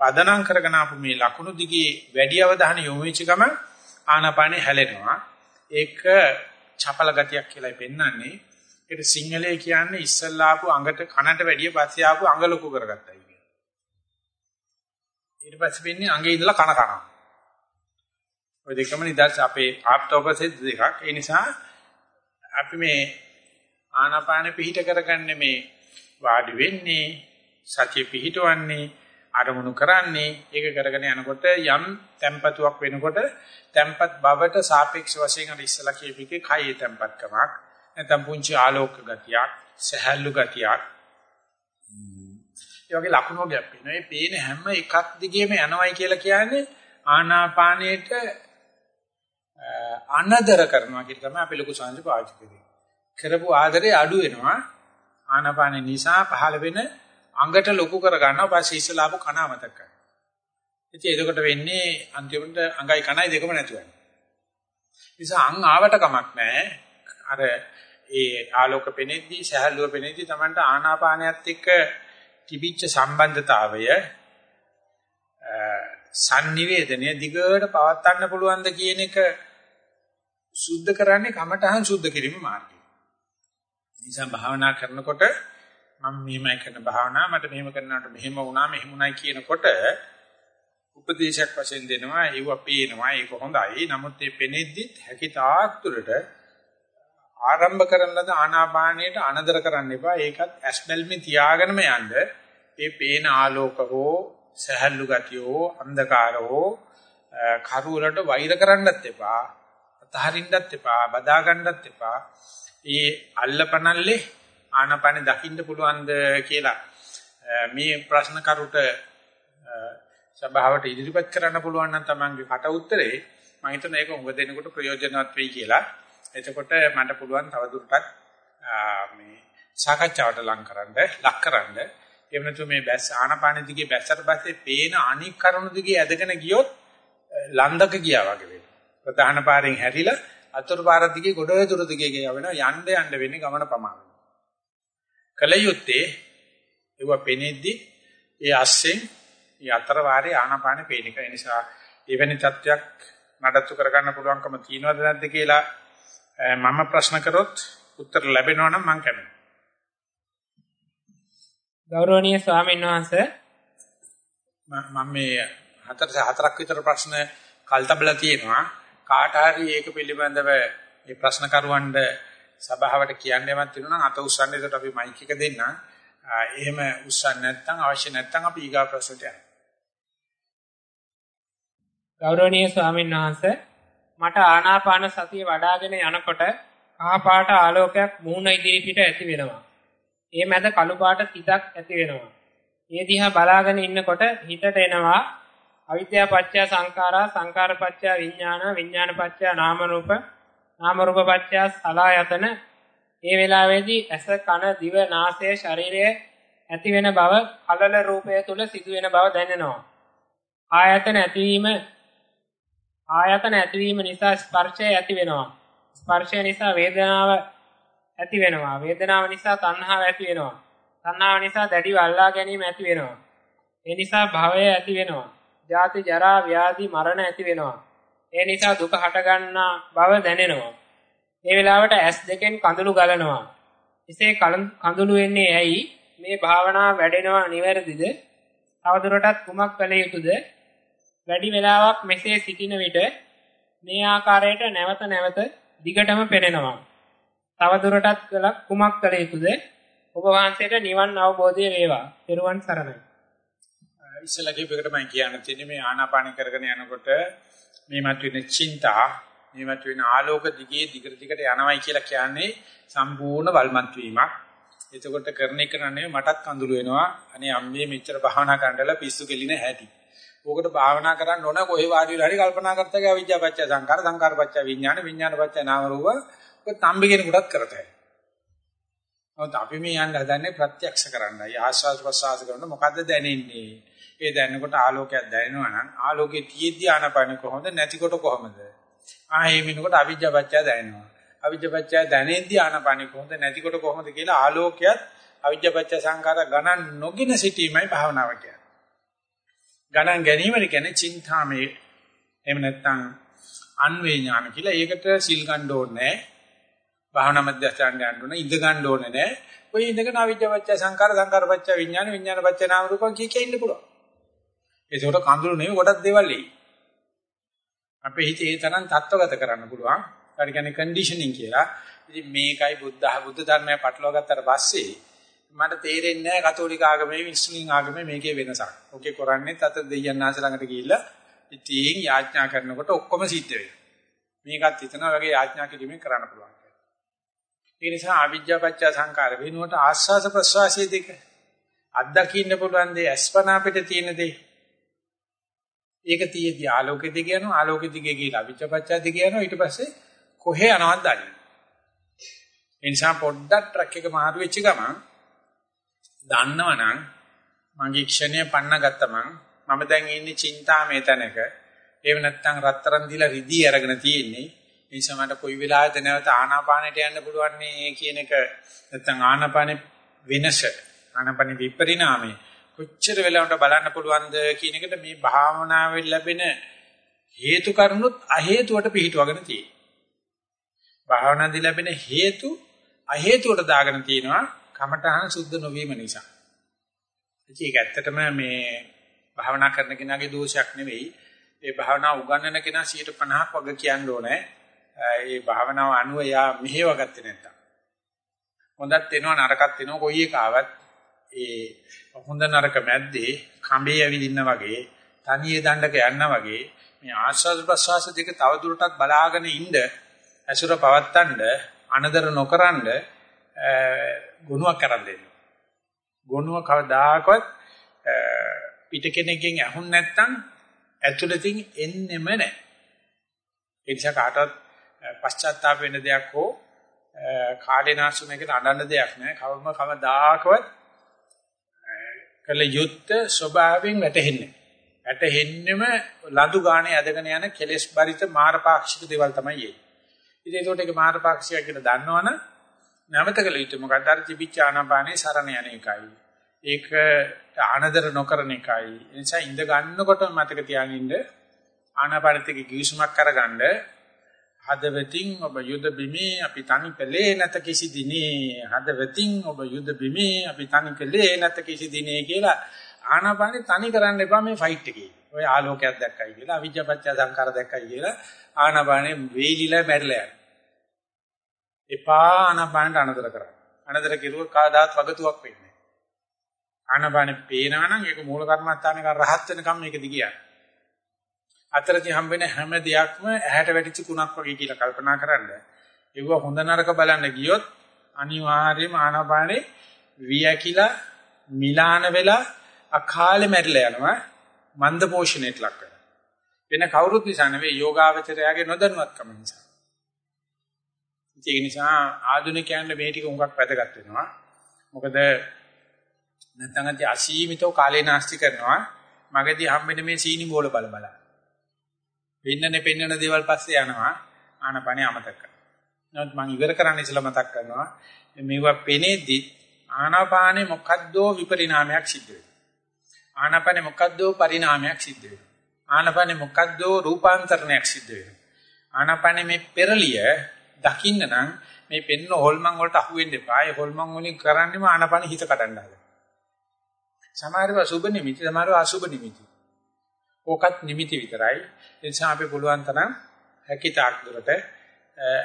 පදනම් කරගෙන ආපු මේ ලකුණු දිගේ වැඩි අවධානය යොමු වෙච්ච ගමන් ආනාපානෙ හැලෙනවා. ඒක චපල ගතියක් කියලායි පෙන්වන්නේ. ඒක සිංහලයේ කියන්නේ ඉස්සල්ලා ආපු අඟට කනට වැඩිය පස්සේ ආපු අඟ ලොකු කරගත්තයි කියන. ඊට පස්සේ වෙන්නේ අඟේ ඉඳලා කන කනවා. ඔය දෙකම නිදර්ශ අපේ ආප්තෝපසෙත් දෙකක්. ඒ නිසා අපි මේ ආනාපාන පිහිට කරගන්නේ මේ වාඩි වෙන්නේ සතිය පිහිටවන්නේ අරමුණු කරන්නේ ඒක කරගෙන යනකොට යම් tempatuක් වෙනකොට tempat බවට සාපේක්ෂ වශයෙන් අර ඉස්සලා කියපිකේ කයේ tempatකමක් නැත්නම් පුංචි ආලෝක ගතියක් සහැල්ලු ගතියක් ඒ වගේ ලකුණු වර්ගයක් පේනවා. මේ පේන හැම එකක් දිගේම යනවයි කියලා කියන්නේ ආනාපානයේට අනදර කරනවා කියන තමයි අපි ලොකු සංජ පාවිච්චි කරන්නේ. කරපු ආදරේ අඩු වෙනවා. ආනාපාන නිසා පහළ වෙන අඟට ලොකු කර ගන්නවා පස්සේ ඉස්සලාපු කන අමතක කරනවා. ඉතින් එතකොට වෙන්නේ අන්තිමට අඟයි කනයි දෙකම නැතුව යනවා. නිසා අං ආවට කමක් නැහැ. අර ඒ ආලෝක පෙනෙද්දී සහැල්ලුව පෙනෙද්දී Tamanට ආනාපානයත් එක්ක තිබිච්ච සම්බන්ධතාවය sannivedanaය දිගට පවත්වන්න පුළුවන්ද කියන එක සුද්ධ කරන්නේ කමඨහන් සුද්ධ කිරීම මාර්ගය. නිසා භාවනා කරනකොට මම මෙහෙමයි කරන භාවනා මට මෙහෙම කරනකොට මෙහෙම වුණා මෙහෙම වුණයි කියනකොට උපදේශයක් වශයෙන් දෙනවා ඒව පේනවා ඒක හොඳයි. නමුත් මේ පෙනෙද්දිත් හැකි තාක් තුරට ආරම්භ කරන ලද ආනාපානයට අනදර කරන්න එපා. ඒකත් ඇස්බල්මේ තියාගෙනම යන්න. ඒ පේන ආලෝක හෝ සහැල්ලු ගතියෝ අන්ධකාරෝ කරු වලට වෛර කරන්නත් එපා. අතහරින්නත් එපා බදා ගන්නත් එපා ඒ අල්ලපනල්ලේ ආනපන දකින්න පුළුවන්ද කියලා මේ ප්‍රශ්න කරුට සභාවට ඉදිරිපත් කරන්න පුළුවන් නම් තමන්ගේ කට උත්තරේ මම හිතනවා ඒක උඟ දෙනකොට ප්‍රයෝජනවත් වෙයි කියලා. එතකොට මට පුළුවන් තවදුරටත් මේ සාකච්ඡාවට ලං කරන්න, ලක් කරන්න. එහෙම නැතු මේ බැස් ආනපාන දිගේ බැස්සට පස්සේ පේන අනික් කරුණු දිගේ ඇදගෙන ගියොත් ලන්දක ගියා වගේ වෙනවා. ප්‍රධාන පාරෙන් හැරිලා අතුරු පාර දිගේ ගොඩේ දුර දිගේ ගියා වෙනවා. යන්න යන්න වෙන්නේ ගමන ප්‍රමාණය. කලයුත්තේ ඒව පෙනෙද්දි ඒ අස්සෙන් ඒ අතර වාරේ ආනාපාන පේන එක. ඒ නිසා එවැනි තත්වයක් නඩත්තු කරගන්න පුළුවන්කම තියෙනවද නැද්ද කියලා මම ප්‍රශ්න කරොත් උත්තර ලැබෙනවා නම් මම කැමතියි. ගෞරවනීය ස්වාමීන් වහන්සේ මම මේ හතර හතරක් විතර ප්‍රශ්න කල්තබලා තියෙනවා. කාට හරි ඒක පිළිබඳව මේ ප්‍රශ්න කරුවන්ට සභාවට කියන්න යමක් තියෙනවා නම් අත උස්සන්න ඒකට අපි මයික් එක දෙන්න. එහෙම උස්සන්න නැත්නම් අවශ්‍ය නැත්නම් අපි ඊගා ප්‍රශ්නට යනවා. ගෞරවනීය ස්වාමීන් වහන්සේ මට ආනාපාන සතිය වඩ아가න යනකොට කහ පාට ආලෝකයක් මූණ ඉදිරිපිට ඇති වෙනවා. ඒ මැද කළු පාට තිතක් ඇති වෙනවා. ඒ දිහා බලාගෙන ඉන්නකොට හිතට එනවා අවිද්‍යා පත්‍ය සංඛාරා සංඛාර පත්‍ය විඥාන විඥාන පත්‍ය නාම රූප නාම රූප පත්‍ය සලආයතන ඒ වෙලාවේදී ඇස කන දිව නාසය ශරීරය ඇති වෙන බව කලල රූපය තුල සිදු වෙන බව දැනෙනවා ආයතන ඇතිවීම ආයතන ඇතිවීම නිසා ස්පර්ශය ඇති වෙනවා. ස්පර්ශය නිසා වේදනාව ඇති වෙනවා. වේදනාව නිසා තණ්හාව ඇති වෙනවා. තණ්හාව නිසා දැඩිව අල්ලා ගැනීම ඇති වෙනවා. ඒ නිසා භවය ඇති වෙනවා. ජාති ජරා ව්‍යාධි මරණ ඇති වෙනවා. ඒ නිසා දුක හටගන්නා බව දැනෙනවා. මේ වෙලාවට ඇස් දෙකෙන් කඳුළු ගලනවා. එසේ කඳුළු වෙන්නේ ඇයි? මේ භාවනාව වැඩෙනවා නිවැරදිද? තවදුරටත් කුමක් කළ යුතුද? වැඩි වේලාවක් මෙසේ සිටින විට මේ ආකාරයට නැවත නැවත දිගටම පෙනෙනවා. තව දුරටත් කලක් කුමක් කළ යුතුද? ඔබ වහන්සේට නිවන් අවබෝධය වේවා. පෙරුවන් සරණයි. ඉස්සලා කියපෙකට මම කියන්න තියෙන්නේ මේ ආනාපාන කරගෙන යනකොට මේ මතුවෙන චින්තා, මේ මතුවෙන ආලෝක දිගේ දිගට දිගට යනවයි කියලා කියන්නේ සම්පූර්ණ වල්මත් වීමක්. එතකොට කරන එක නෙවෙයි මටත් කඳුළු වෙනවා. අනේ අම්මේ මෙච්චර භාවනා කරන්නලා පිස්සු කෙලින හැටි. ඕකට භාවනා කරන්න ඕන කොහේ වාඩි වෙලා හරි කල්පනා කරතගේ අවිජ්ජා පත්‍ය සංකාර සංකාර පත්‍ය විඥාන විඥාන පත්‍ය නාම රූප ඔය තම්බි කෙනෙකුටත් කරතයි. නමුත් අපි මේ යන්න හදන්නේ ප්‍රත්‍යක්ෂ කරන්නයි ආස්වාද ප්‍රසආස කරන මොකද්ද දැනෙන්නේ? ඒ දැනනකොට ආලෝකයක් දැනෙනවා නම් ආලෝකයේ තියෙද්දී ආනපන කොහොමද නැතිකොට කොහොමද? ආ මේ වෙනකොට අවිජ්ජා පත්‍ය දැනෙනවා. අවිජ්ජා පත්‍ය දැනෙද්දී ආනපන කොහොමද නැතිකොට කොහොමද කියලා ආලෝකයක් අවිජ්ජා පත්‍ය සංකාර ගණන් නොගින සිටීමයි භාවනාව කියන්නේ. ගණන් ගැනීමට කියන්නේ චින්තාමේ එහෙම නැත්නම් අන්වේ ඥාන කියලා. ඒකට සිල් ගන්න ඕනේ භාවනා මධ්‍යස්ථාන ගන්න ඕනේ. ඉඳ ගන්න ඕනේ නෑ. ඔය ඉඳගෙන අවිජ්ජාපච්ච සංකාර සංකාරපච්ච විඥාන විඥානපච්ච නාම රූපං කිය කිය ඉන්න පුළුවන්. ඒකට කඳුළු නෙවෙයි ගොඩක් දේවල් එයි. අපේ හිතේ ඒ තරම් තත්ත්වගත කරන්න පුළුවන්. ඒ කියන්නේ කන්ඩිෂනින් කියලා. ඉතින් මේකයි බුද්ධ බුද්ධ ධර්මය පටලවා ගත්තට පස්සේ මට තේරෙන්නේ නැහැ කතෝලික ආගමේ මුස්ලිම් ආගමේ මේකේ වෙනසක්. ඔකේ කරන්නේ තත දෙයයන් ආස ළඟට ගිහිල්ලා ඉතින් යාඥා කරනකොට ඔක්කොම සිද්ධ වෙනවා. මේකත් හිතනවා වගේ යාඥා කිරීමෙන් කරන්න පුළුවන් කියලා. ඒ නිසා අවිජ්ජා පත්‍ය සංකාර වෙනුවට ආස්වාස ප්‍රසවාසයේ දෙක අත්දකින්න පුළුවන් දේ අස්පනා පිට තියෙන දේ. ඒක තියේදී ආලෝකෙ දිග යනවා ආලෝකෙ දිගේ ගිහලා අවිජ්ජා පත්‍ය දිග යනවා ඊට පස්සේ කොහේ යනවද දන්නේ. ඒ නිසා පොඩ්ඩක් ට්‍රක් එක මාරු වෙච්ච ගමන් දන්නවනම් මගේ ක්ෂණය පන්න ගත්තමන් මම දැන් ඉන්නේ චින්තාමේ තැනක. ඒව නැත්තම් රත්තරන් දීලා රිදී අරගෙන තියෙන්නේ. ඒ නිසා මට කොයි වෙලාවෙද නැවත ආනාපානෙට යන්න පුළුවන් නේ කියන එක නැත්තම් ආනාපානෙ වෙනස ආනාපානෙ විපරිණාමය කොච්චර වෙලාවට බලන්න පුළුවන්ද කියන එකට මේ භාවනාවෙන් ලැබෙන හේතු කරුණුත් අ හේතුවට පිහිටවගෙන තියෙනවා. භාවනාදී ලැබෙන හේතු අ හේතුවට දාගෙන තියෙනවා කමඨහං සුද්ධ නොවීම නිසා. ඒක ඇත්තටම මේ භාවනා කරන කෙනාගේ දෝෂයක් නෙවෙයි. ඒ භාවනාව උගන්වන කෙනා 150ක් වගේ කියන්න ඕනේ. ඒ භාවනාව අනුව යා මෙහෙව ගත්තේ නැත්තම්. හොඳක් වෙනවා නරකක් වෙනවා කොයි එක ආවත් ඒ හොඳ නරක මැද්දේ කඹේ ඇවිදින්න වගේ තනියේ දණ්ඩක යන්න වගේ මේ ආස්වාද ප්‍රසවාස දෙක තව දුරටත් බලාගෙන ඉන්න ඇසුර පවත්තන්න අනදර නොකරනද ගුණයක් කරන් දෙන්න. ගුණව කවදාකවත් පිට කෙනෙක්ගෙන් අහුන් නැත්නම් ඇතුළතින් එන්නෙම නැහැ. ඒ නිසා කාටවත් පශ්චාත්තාප වෙන්න දෙයක් හෝ කාලේ නාශනයකට අඬන්න දෙයක් නැහැ. කවම කවදාකවත් කළ යුත්ත ස්වභාවයෙන් වැටෙන්නේ. වැටෙන්නෙම ලඳු ගානේ ඇදගෙන යන කෙලෙස් බරිත මාරපාක්ෂික දේවල් තමයි එන්නේ. ඉතින් ඒකට ඒක මාරපාක්ෂික කියලා දන්නවනම් නැමත කළ යුතු මොකක්ද අර තිබිච්ච ආනාපානේ සරණ යන එකයි. ඒක අනදර නොකරන එකයි. ඒ නිසා ඉඳ ගන්නකොට මතක තියාගන්න ආනාපානෙත් එක්ක කිවිසුමක් කරගන්න හදවතින් ඔබ යුද බිමේ අපි තනි කලේ නැත කිසි දිනේ හදවතින් ඔබ යුද බිමේ අපි තනි කලේ නැත කිසි දිනේ කියලා ආනාපානෙ තනි කරන්න එපා මේ ෆයිට් එකේ. ඔය ආලෝකයක් දැක්කයි කියලා අවිජ්ජාපච්චය සංකාර දැක්කයි කියලා ආනාපානෙ වේලිලා මැරිලා යනවා. එපා ආනාපානට අනදර කරන්න. අනදර කෙරුවොත් කවදාත් වගතුවක් වෙන්නේ නැහැ. ආනාපානෙ පේනවා නම් ඒක මූල කර්මස්ථානක රහත් වෙනකම් මේක දිගියන. අතරදී හම්බ වෙන හැම දෙයක්ම ඇහැට වැටිච්ච කුණක් වගේ කියලා කල්පනා කරන්න. ඒව හොඳ නරක බලන්න ගියොත් අනිවාර්යයෙන්ම ආනාපානේ වියකිලා මිලාන වෙලා අකාලේ මැරිලා යනවා මන්ද පෝෂණයට ලක් වෙනවා. වෙන කවුරුත් නිසා නෙවෙයි යෝගාවචරයාගේ නොදැනුවත්කම නිසා. ඒක නිසා ආධුනිකයන්ට මේ ටික උඟක් වැදගත් වෙනවා. මොකද නැත්නම් අති අසීමිතව කාලේ නාස්ති කරනවා. මගදී හම්බෙන මේ සීනි බෝල බල බල. වෙන්නනේ පෙන්නන දේවල් පස්සේ යනවා ආනපනේ අමතක කරනවා. නමුත් මම ඉවර කරන්න ඉස්සලා මතක් කරනවා මේවා පෙනේදී ආනාපානේ මොකද්දෝ විපරිණාමයක් සිද්ධ වෙනවා. ආනාපානේ මොකද්දෝ පරිණාමයක් සිද්ධ වෙනවා. ආනාපානේ මොකද්දෝ රූපාන්තරණයක් සිද්ධ වෙනවා. ආනාපානේ මේ පෙරලිය දකින්න නම් මේ පෙන්න හොල්මන් වලට අහු වෙන්න එපා. ඒ හොල්මන් වලින් කරන්නේම ආනාපාන හිත කඩන්න හදන. සමහරව සුබ නිමිති, සමහරව අසුබ නිමිති. ඕකත් නිමිති විතරයි. ඒ නිසා අපි පුළුවන් තරම් හැකිතාක් දුරට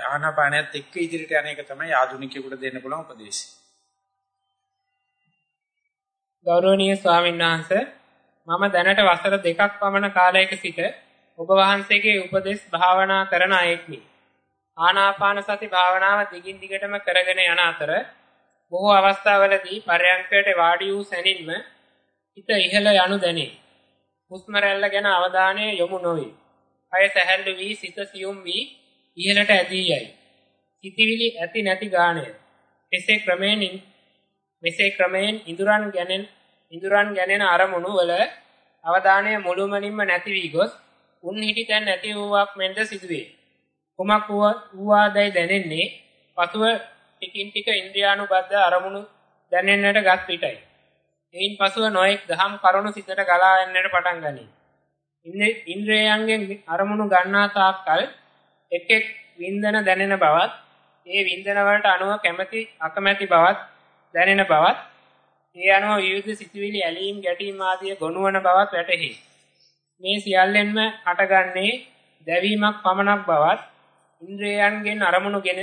ආනාපානයත් එක්ක ඉදිරියට යන එක තමයි ආධුනිකයෙකුට දෙන්න පුළුවන් උපදේශය. ගෞරවනීය ස්වාමීන් වහන්සේ මම දැනට වසර දෙකක් පමණ කාලයක සිට ඔබ වහන්සේගේ උපදෙස් භාවනා කරන අයෙක්මි. ආනාපාන සති භාවනාව දිගින් දිගටම කරගෙන යන අතර බොහෝ අවස්ථාවලදී පරයන්කයට වාඩි වූ සැනින්ම හිත ඉහළ යනු දැනේ. හුස්ම රැල්ල ගැන අවධානය යොමු නොවේ. කය සැහැල්ලු වී සිත සියුම් වී ඉහළට ඇදී යයි. සිතිවිලි ඇති නැති ගාණය. එසේ ක්‍රමයෙන් මෙසේ ක්‍රමයෙන් ඉඳුරන් ගැනෙන ඉඳුරන් ගැනෙන අරමුණු වල අවධානය මුළුමනින්ම නැති වී ගොස් උන් හිටි තැන් නැති වූවක් මෙන්ද සිදුවේ. කුමක් වූවාදයි දැනෙන්නේ පසුව ටිකින් ටික ඉන්ද්‍රියානුබද්ධ අරමුණු දැනෙන්නට ගත් විටයි. එයින් පසුව නොඑක් දහම් කරුණු සිතට ගලා එන්නට පටන් ගනී. ඉන්ද්‍රයන්ගෙන් අරමුණු ගන්නා තාක්කල් එක් එක් වින්දන දැනෙන බවත්, ඒ වින්දන වලට අනුව කැමැති අකමැති බවත් දැනෙන බවත්, ඒ අනුව විවිධ සිතුවිලි ඇලීම් ගැටීම් ආදී ගොනුවන බවත් වැටහි. මේ සියල්ලෙන්ම හටගන්නේ දැවීමක් පමණක් බවත්, ඉන්ද්‍රයන්ගෙන් අරමුණුගෙන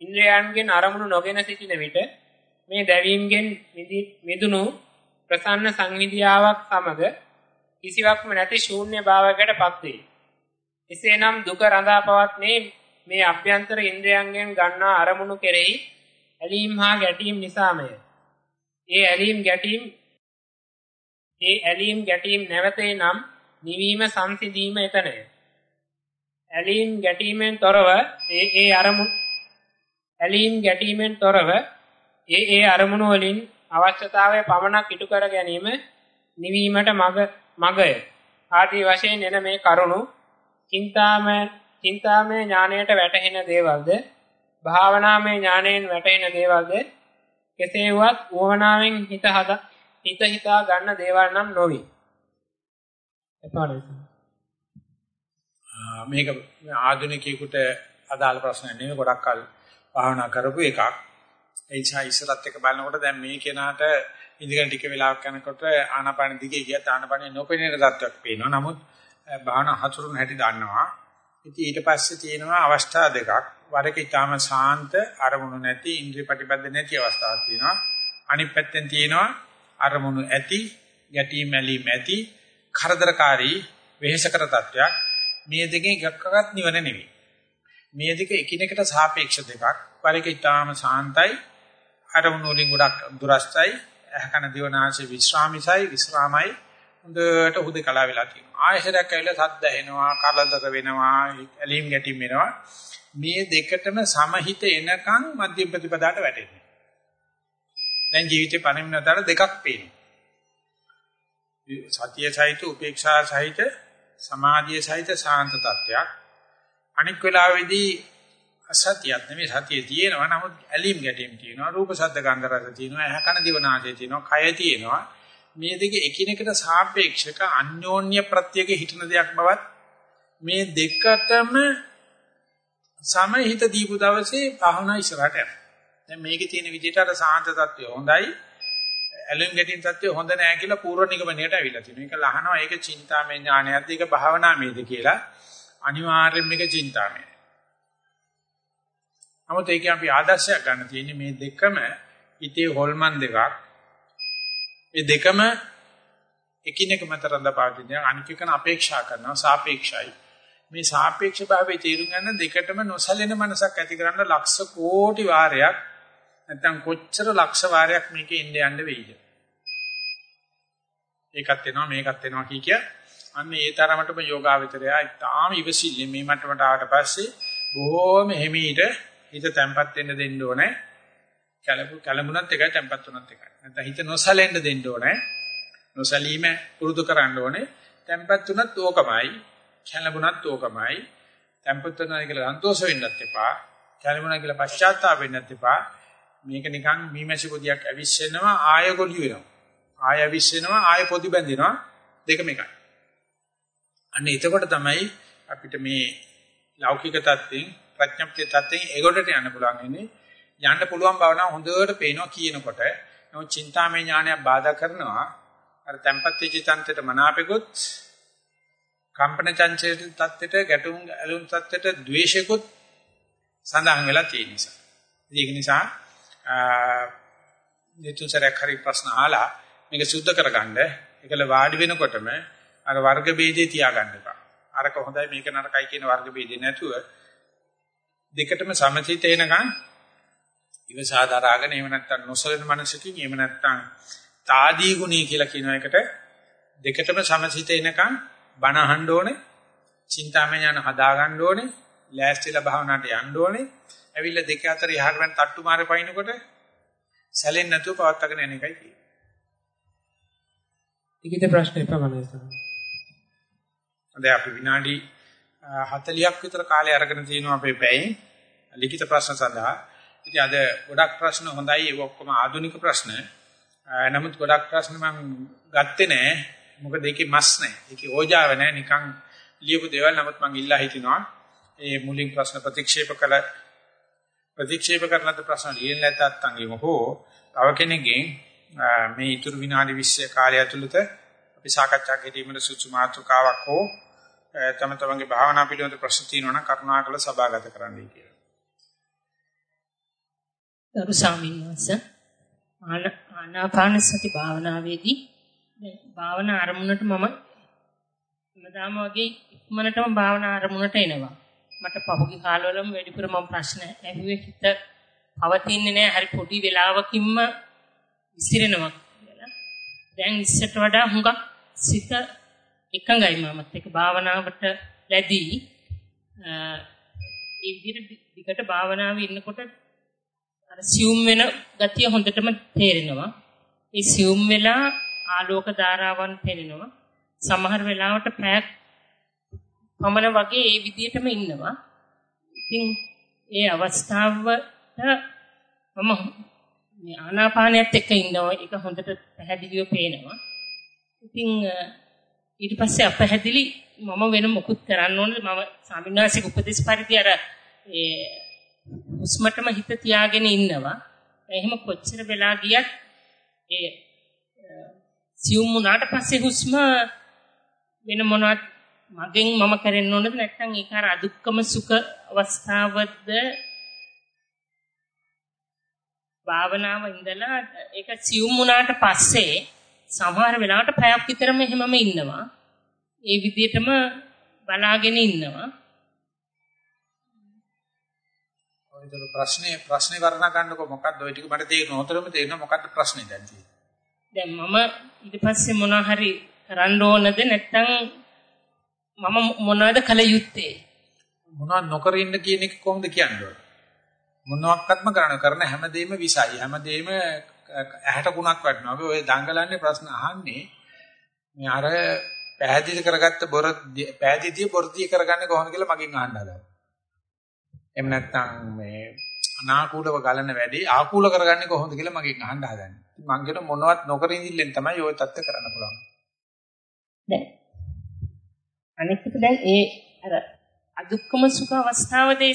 ඉන්ද්‍රයන්ගෙන් අරමුණු නොගෙන සිටින විට මේ දැවීමෙන් මිදුණු ප්‍රසන්න සංහිදියාවක් සමග කිසිවක්ම නැති ශූන්‍ය භාවයකටපත් වේ. එසේනම් දුක රඳා පවත්නේ මේ අභ්‍යන්තර ඉන්ද්‍රයන්ගෙන් ගන්නා අරමුණු කෙරෙහි ඇලීම් හා ගැටීම් නිසාමය. ඒ ඇලීම් ගැටීම් ඒ ඇලීම් ගැටීම් නැවතේ නම් නිවීම සංසිඳීම එතනය. ඇලීම් ගැටීමෙන් තොරව ඒ ඒ අරමුණු ඇලීම් ගැටීමෙන් තොරව ඒ ඒ අරමුණු වලින් අවශ්‍යතාවය පමණක් ඉටු කර ගැනීම නිවීමට මග මගය. ආදී වශයෙන් එන මේ කරුණු චින්තාමය චින්තාමය ඥාණයට වැටහෙන දේවල්ද භාවනාමය ඥාණයෙන් වැටහෙන දේවල්ද කෙසේ වුවත් වවනාවෙන් හිත හද හිත හිතා ගන්න දේවල් නම් නොවේ. එපාරයි. මේක ආධුනිකයෙකුට අදාළ ප්‍රශ්න නෙවෙයි ගොඩක් කල් භාවනා කරපු එකක්. ඒ නිසා ඉස්සරත් එක බලනකොට දැන් මේ කෙනාට ඉඳගෙන ටික වෙලාවක් යනකොට ආනාපාන දිගේ ගියත් ආනාපානේ නොපෙනෙන තත්ත්වයක් පේනවා. නමුත් භාවනා හසුරුවන හැටි දන්නවා. ඉතින් ඊට පස්සේ තියෙනවා අවස්ථා දෙකක්. වරක ඊටම සාන්ත අරමුණු නැති ඉන්ද්‍රිය ප්‍රතිබද්ධ නැති අවස්ථාවක් තියෙනවා. අනිත් පැත්තෙන් තියෙනවා අරමුණු ඇති, ගැටීම් ඇලීම් ඇති, කරදරකාරී වෙහෙසකර තත්ත්වයක්. මේ දෙකෙන් එකක්වත් නිවන නෙවෙයි. මේ දෙක එකිනෙකට සාපේක්ෂ දෙකක්. වරක ඊටම සාන්තයි අරමුණු වලින් ගොඩක් දුරස්තයි ඇහකන දිවනාශේ විශ්‍රාමිසයි විශ්‍රාමයි හොඳට හුදකලා වෙලා තියෙනවා. ආයෙසරක් ඇවිල්ලා සද්ද ඇහෙනවා, කලදර වෙනවා, ඇලීම් ගැටීම් වෙනවා. මේ දෙකටම සමහිත එනකන් මධ්‍යම ප්‍රතිපදාට වැටෙන්නේ. දැන් ජීවිතේ පණින්නතර දෙකක් පේනවා. සතිය සහිත උපේක්ෂා සහිත සමාධිය සහිත සාන්ත තත්වයක්. අනික් වෙලාවේදී අසතියක් නෙමෙයි සතිය තියෙනවා. නමුත් ඇලීම් ගැටීම් තියෙනවා රූප ශබ්ද ගන්ධ රස තියෙනවා ඇහ කන දිව නාසය තියෙනවා කය තියෙනවා. මේ දෙක එකිනෙකට සාපේක්ෂක අන්‍යෝන්‍ය ප්‍රත්‍යක හිටන දෙයක් බවත් මේ දෙකටම සමහිත දීපු දවසේ භාවනා ඉස්සරහට යනවා. දැන් මේකේ තියෙන විදිහට අර සාන්ත තත්ත්වය හොඳයි. ඇලුම් ගැටීම් තත්ත්වය හොඳ නෑ කියලා පූර්ව නිගමනයට අවිලා තිනවා ඒක ලහනවා. ඒක චින්තාමය ඥානයක්ද? ඒක භාවනාමයද කියලා අනිවාර්යයෙන්ම මේක චින්තාමය නමුත් ඒකේ අපි ආදර්ශයක් ගන්න තියෙන්නේ මේ දෙකම හිතේ හොල්මන් දෙකක්. මේ දෙකම එකිනෙක මත රඳපාගෙන අනික එකන අපේක්ෂා කරනවා සාපේක්ෂයි. මේ සාපේක්ෂ භාවයේ තේරුම් ගන්න දෙකටම නොසැලෙන මනසක් ඇති කරන්න ලක්ෂ කෝටි වාරයක් නැත්නම් කොච්චර ලක්ෂ වාරයක් මේකේ ඉන්න යන්න වෙයිද? ඒකත් වෙනවා මේකත් වෙනවා කිය කිය අන්න ඒ තරමටම යෝගාවචරය ඉතාම ඉවසිල්ලෙන් මේ මට්ටමට ආවට පස්සේ බොහොම හිමීට හිත තැම්පත් වෙන්න දෙන්න ඕනේ. කලබු කලමුණත් එකයි තැම්පත් වුණත් එකයි. නැත්නම් හිත නොසලෙන්න දෙන්න ඕනේ. නොසලීම පුරුදු කරන්න ඕනේ. තැම්පත් වුණත් ඕකමයි. කලමුණත් ඕකමයි. තැම්පත් වෙනවා කියලා සන්තෝෂ වෙන්නත් එපා. කලමුණා කියලා පශ්චාත්තාප වෙන්නත් එපා. මේක නිකන් මීමැසි පොදියක් ඇවිස්සෙනවා ආය ගොළු වෙනවා. ආය ඇවිස්සෙනවා ආය පොදි බැඳිනවා දෙකම එකයි. අන්න එතකොට තමයි අපිට මේ ලෞකික தත්ත්වෙන් ප්‍රඥප්තිය තත්ත්වයෙන් ඒගොඩට යන්න පුළුවන් ඉන්නේ. යන්න පුළුවන් බව නම් හොඳට පේනවා කියනකොට. නමුත් චින්තාමය ඥානය බාධා කරනවා. අර tempat වෙච්ච තන්ත්‍රයට මනාපෙකුත් කම්පන චංචල තත්ත්වයට ගැටුම් ඇලුම් තත්ත්වයට ද්වේෂිකුත් සඳහන් වෙලා තියෙන නිසා. ඒක නිසා නිතුසරයක් හරි ප්‍රශ්න අහලා මේක සුද්ධ කරගන්න ඒකල වාඩි වෙනකොටම අර වර්ග ભેදේ තියාගන්න එපා. අරක හොඳයි මේක නරකයි කියන වර්ග ભેදේ නැතුව දෙකටම සමතිත එනකන් ඉවසා දරාගෙන එහෙම නැත්නම් නොසලෙන මනසකින් එහෙම නැත්නම් తాදී ගුණී කියලා කියන එකට දෙකටම සමතිත එනකන් බණ අහන්න ඕනේ චින්තාමය ඥාන හදා ගන්න ඕනේ ලෑස්තිලා භාවනාවට යන්න ඕනේ ඇවිල්ලා දෙක අතර යහට වෙන තට්ටු මාරේ පයින්නකොට සැලෙන්නේ නැතුව පවත්වාගෙන යන එකයි තියෙන්නේ. ඊකිට ප්‍රශ්න එපමණයි සර්. දැන් අපි විනාඩි 40ක් විතර කාලය අරගෙන තියෙනවා අපේ පැයෙන් ලිඛිත ප්‍රශ්න සඳහා. ඉතින් අද ගොඩක් ප්‍රශ්න හොඳයි ඒක ඔක්කොම ආධුනික ප්‍රශ්න. නමුත් ගොඩක් ප්‍රශ්න මම ගත්තේ නෑ. මොකද ඒකේ මස් නෑ. ඒකේ ඕජාව නෑ. නිකන් ලියපු දේවල් නමුත් මම ඉල්ලා හිටිනවා. ඒ මුලින් ප්‍රශ්න ප්‍රතික්ෂේප කළ ප්‍රතික්ෂේප කරන ප්‍රශ්න ලියන්න නැත්නම් හෝ තව කෙනෙක්ගෙන් මේ ඊතුරු විනාඩි 20 කාලය ඇතුළත අපි සාකච්ඡා කිරීමේ සුසු මාතෘකාවක් හෝ තම තමන්ගේ භාවනා පිළිබඳ ප්‍රශ්න තියෙනවා නම් කරුණාකර සභාගත කරන්නයි කියලා. ගරු ස්වාමීන් වහන්සේ ආනාපාන සති භාවනාවේදී භාවනා අරමුණට මම මදාම වගේ ඉක්මනටම භාවනා අරමුණට එනවා. මට පහුගිය කාලවලම වැඩිපුර මම ප්‍රශ්න ඇහුවේ හිත පවතින්නේ නැහැ හරි පොඩි වෙලාවකින්ම විසිරෙනවා කියලා. දැන් ඉස්සට වඩා හුඟක් සිත එකඟයි මමත් ඒක භාවනාවට ලැබී ඒ විදිහට දිගට භාවනාවේ ඉන්නකොට අර සියුම් වෙන ගතිය හොඳටම තේරෙනවා. ඒ සියුම් වෙලා ආලෝක ධාරාවන් පෙනෙනවා. සමහර වෙලාවට පැයක් පමණ වගේ ඒ විදිහටම ඉන්නවා. ඉතින් ඒ අවස්ථාවට මම මේ ආනාපානයත් එක්ක ඉන්නවා. ඒක හොඳට පැහැදිලිව පේනවා. ඉතින් ඊට පස්සේ අපහැදිලි මම වෙන මොකුත් කරන්න ඕනද මම ස්වාමින්වහන්සේගේ උපදෙස් පරිදි අර ඒ හුස්මටම හිත තියාගෙන ඉන්නවා. එහෙම කොච්චර වෙලා ගියත් ඒ සියුම් වුණාට පස්සේ හුස්ම වෙන මොනවත් මගෙන් මම කරන්න ඕනද? නැත්නම් ඒක අර අදුක්කම සුඛ අවස්ථාවද? භාවනාව ඉඳලා ඒක සියුම් වුණාට පස්සේ සමහර වෙලාවට පැයක් විතරම එහෙමම ඉන්නවා. ඒ විදිහටම බලාගෙන ඉන්නවා. ඔයතර ප්‍රශ්නේ ප්‍රශ්නේ වර්ණනා ගන්නකො මොකක්ද ඔය ටික මට තේරෙන උතරම තේරෙන මොකක්ද ප්‍රශ්නේ දැන් තියෙන්නේ. දැන් මම ඊට පස්සේ මොනවා හරි කරන්න ඕනද නැත්නම් මම මොනවද කළ යුත්තේ? මොනවද නොකර ඉන්න කියන එක කොහොමද කියන්නේ? මොනවත්ක්ත්ම කරන කරන හැමදේම විසයි හැමදේම ඇහැට ගුණක් වටනවා. අපි ඔය දඟලන්නේ ප්‍රශ්න අහන්නේ මේ අර පැහැදිලි කරගත්ත බොර පැහැදිලිදී බොරදී කරගන්නේ කොහොමද කියලා මගෙන් අහන්න හදනවා. එහෙම නැත්නම් මේ අනාකූලව ගලන වැඩේ ආකූල කරගන්නේ කොහොමද කියලා මගෙන් අහන්න හදන්නේ. මං කියන මොනවත් නොකර ඉඳිල්ලෙන් තමයි ওই தත්ත කරන්න පුළුවන්. දැන් අනෙක් එක දැන් ඒ අර අදුක්කම සුඛ අවස්ථාවදී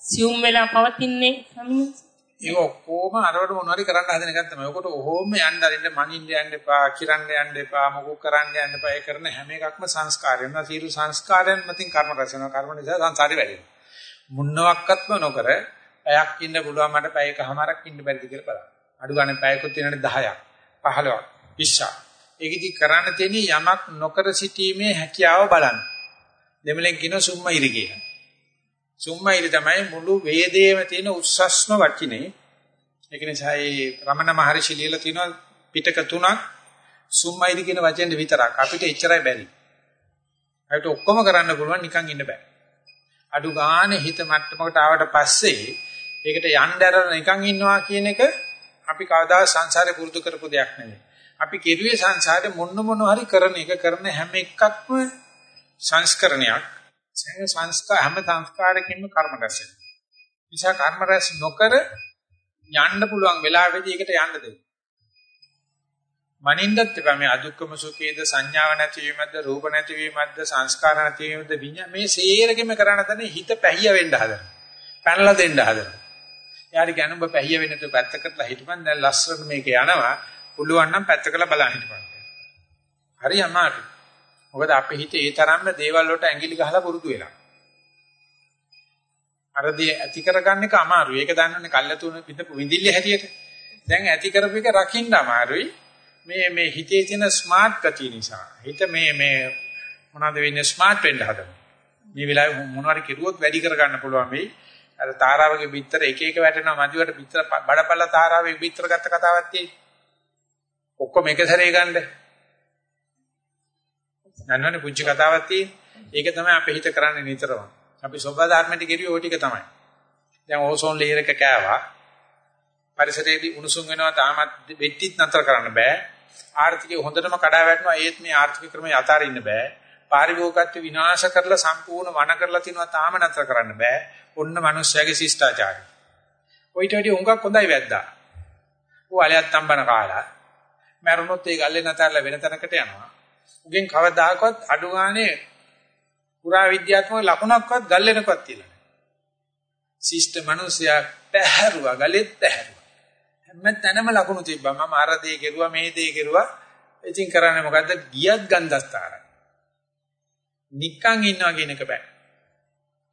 සියුම් වෙලා පවතින්නේ සමිනස් ඒක ඔක්කොම අරවට මොනවාරි කරන්න හදන එකක් තමයි. ඔකට ඔහොම යන්න අරින්න මනින්න යන්න එපා, කිරන්න යන්න එපා, මොකක් කරන්න යන්න එපා. ඒ කරන හැම එකක්ම සංස්කාරය. වෙනවා. සීල සංස්කාරයන් මතින් කර්ම රැස් වෙනවා. කර්ම නිසා සංසාරේ වැඩෙනවා. මුන්නවක්වත්ම නොකර පැයක් ඉන්න පුළුවන් මට පැයකමාරක් ඉන්න බැරිද කියලා බලන්න. අඩු ගන්න පැයකුත් තියෙනනේ 10ක්, 15ක්, 20ක්. ඒකෙදි කරන්න තියෙන යමක් නොකර සිටීමේ හැකියාව බලන්න. දෙමළෙන් කියන සුම්මයිරි කියලා. සුම්මයිරි තමයි මුළු වේදේම තියෙන උස්සස්ම වචිනේ. ඒක නිසා ඒ රමණ මහර්ෂි ලියලා තිනවා පිටක තුනක් සුම්මයිරි කියන වචෙන් විතරක් අපිට එච්චරයි බැරි. අපිට ඔක්කොම කරන්න පුළුවන් නිකන් ඉන්න බෑ. අඩු ගානේ හිත මට්ටමකට ආවට පස්සේ ඒකට යන්න ඇරලා නිකන් ඉන්නවා කියන එක අපි කවදා සංසාරේ පුරුදු කරපු දෙයක් නෙවෙයි. අපි කෙරුවේ සංසාරේ මොන මොන හරි කරන එක කරන හැම එකක්ම සංස්කරණයක්. සංස්කාර හැම සංස්කාරකින්ම කර්ම රැස් වෙනවා. නිසා කර්ම රැස් නොකර යන්න පුළුවන් වෙලාවෙදී ඒකට යන්න දෙන්න. මනින්නත් එපා මේ අදුක්කම සුඛේද සංඥාව නැතිවීමද රූප නැතිවීමද සංස්කාර නැතිවීමද විඤ්ඤා මේ සේරගෙම කරණ තනේ හිත පැහිය වෙන්න හදනවා. පැනලා දෙන්න හදනවා. යාරි කියන ඔබ පැහිය වෙන්න තු පැත්තකටලා හිටපන් දැන් ලස්සන මේක යනවා. පුළුවන් නම් පැත්තකලා බලන්න හිටපන්. හරි අමාරුයි. මොකද අපේ හිතේ ඒ තරම්ම දේවල් වලට ඇඟිලි ගහලා පුරුදු වෙලා. අර දේ ඇති කරගන්න එක අමාරුයි. ඒක දන්නවනේ කල්ලාතුන විඳපු විඳිල්ල හැටියට. දැන් ඇති කරපු එක රකින්න අමාරුයි. මේ මේ හිතේ තියෙන ස්මාර්ට් ගතිය නිසා. හිත මේ මේ මොනවද වෙන්නේ ස්මාර්ට් වෙන්න හදනවා. මේ වෙලාවේ මොනවාරි කෙරුවොත් වැඩි කරගන්න පුළුවන් වෙයි. අර තාරාවගේ බිත්තර එක එක වැටෙනවා මදිවට බිත්තර බඩපල්ල තාරාවේ බිත්තර ගත්ත කතාවක් තියෙන්නේ. ඔක්කොම එක සැරේ ගන්නේ දන්නවනේ පුංචි කතාවක් තියෙන්නේ. ඒක තමයි අපේ හිත කරන්නේ නිතරම. අපි සෝබා ධර්මයට ගිරියෝ ටික තමයි. දැන් ඕසෝන් ලේයර් එක කෑවා. පරිසරයේදී උණුසුම් වෙනවා තාමත් වෙට්ටිත් නතර කරන්න බෑ. ආර්ථිකය හොඳටම කඩා වැටෙනවා ඒත් මේ ආර්ථික ක්‍රමයේ අතාරින්න බෑ. පාරිභෝගිකත්ව විනාශ කරලා සම්පූර්ණ වණ කරලා තිනවා තාම නතර කරන්න බෑ. ඔන්න මිනිස්සයාගේ ශිෂ්ටාචාරය. ඔయిత වැඩි උඟක් හොඳයි වැද්දා. ඌ අලයක් තම්බන කාලා. මරුණොත් ඒ ගල්ලේ නතරලා වෙන තැනකට යනවා. උගෙන් කවදාකවත් අඩු ගානේ පුරා විද්‍යාත්මක ලකුණක්වත් ගල්ලෙනකවත් තියලා නැහැ. ශිෂ්ට මිනිසයා පැහැරුවා ගලෙත් පැහැරුවා. හැම තැනම ලකුණු තිබ්බා. මම අර දේ කෙරුවා මේ දේ කෙරුවා. ඉතින් කරන්නේ මොකද්ද? ගියත් ගන්ධස්තරයි. නික්කන් ඉන්නවා කියන එක බෑ.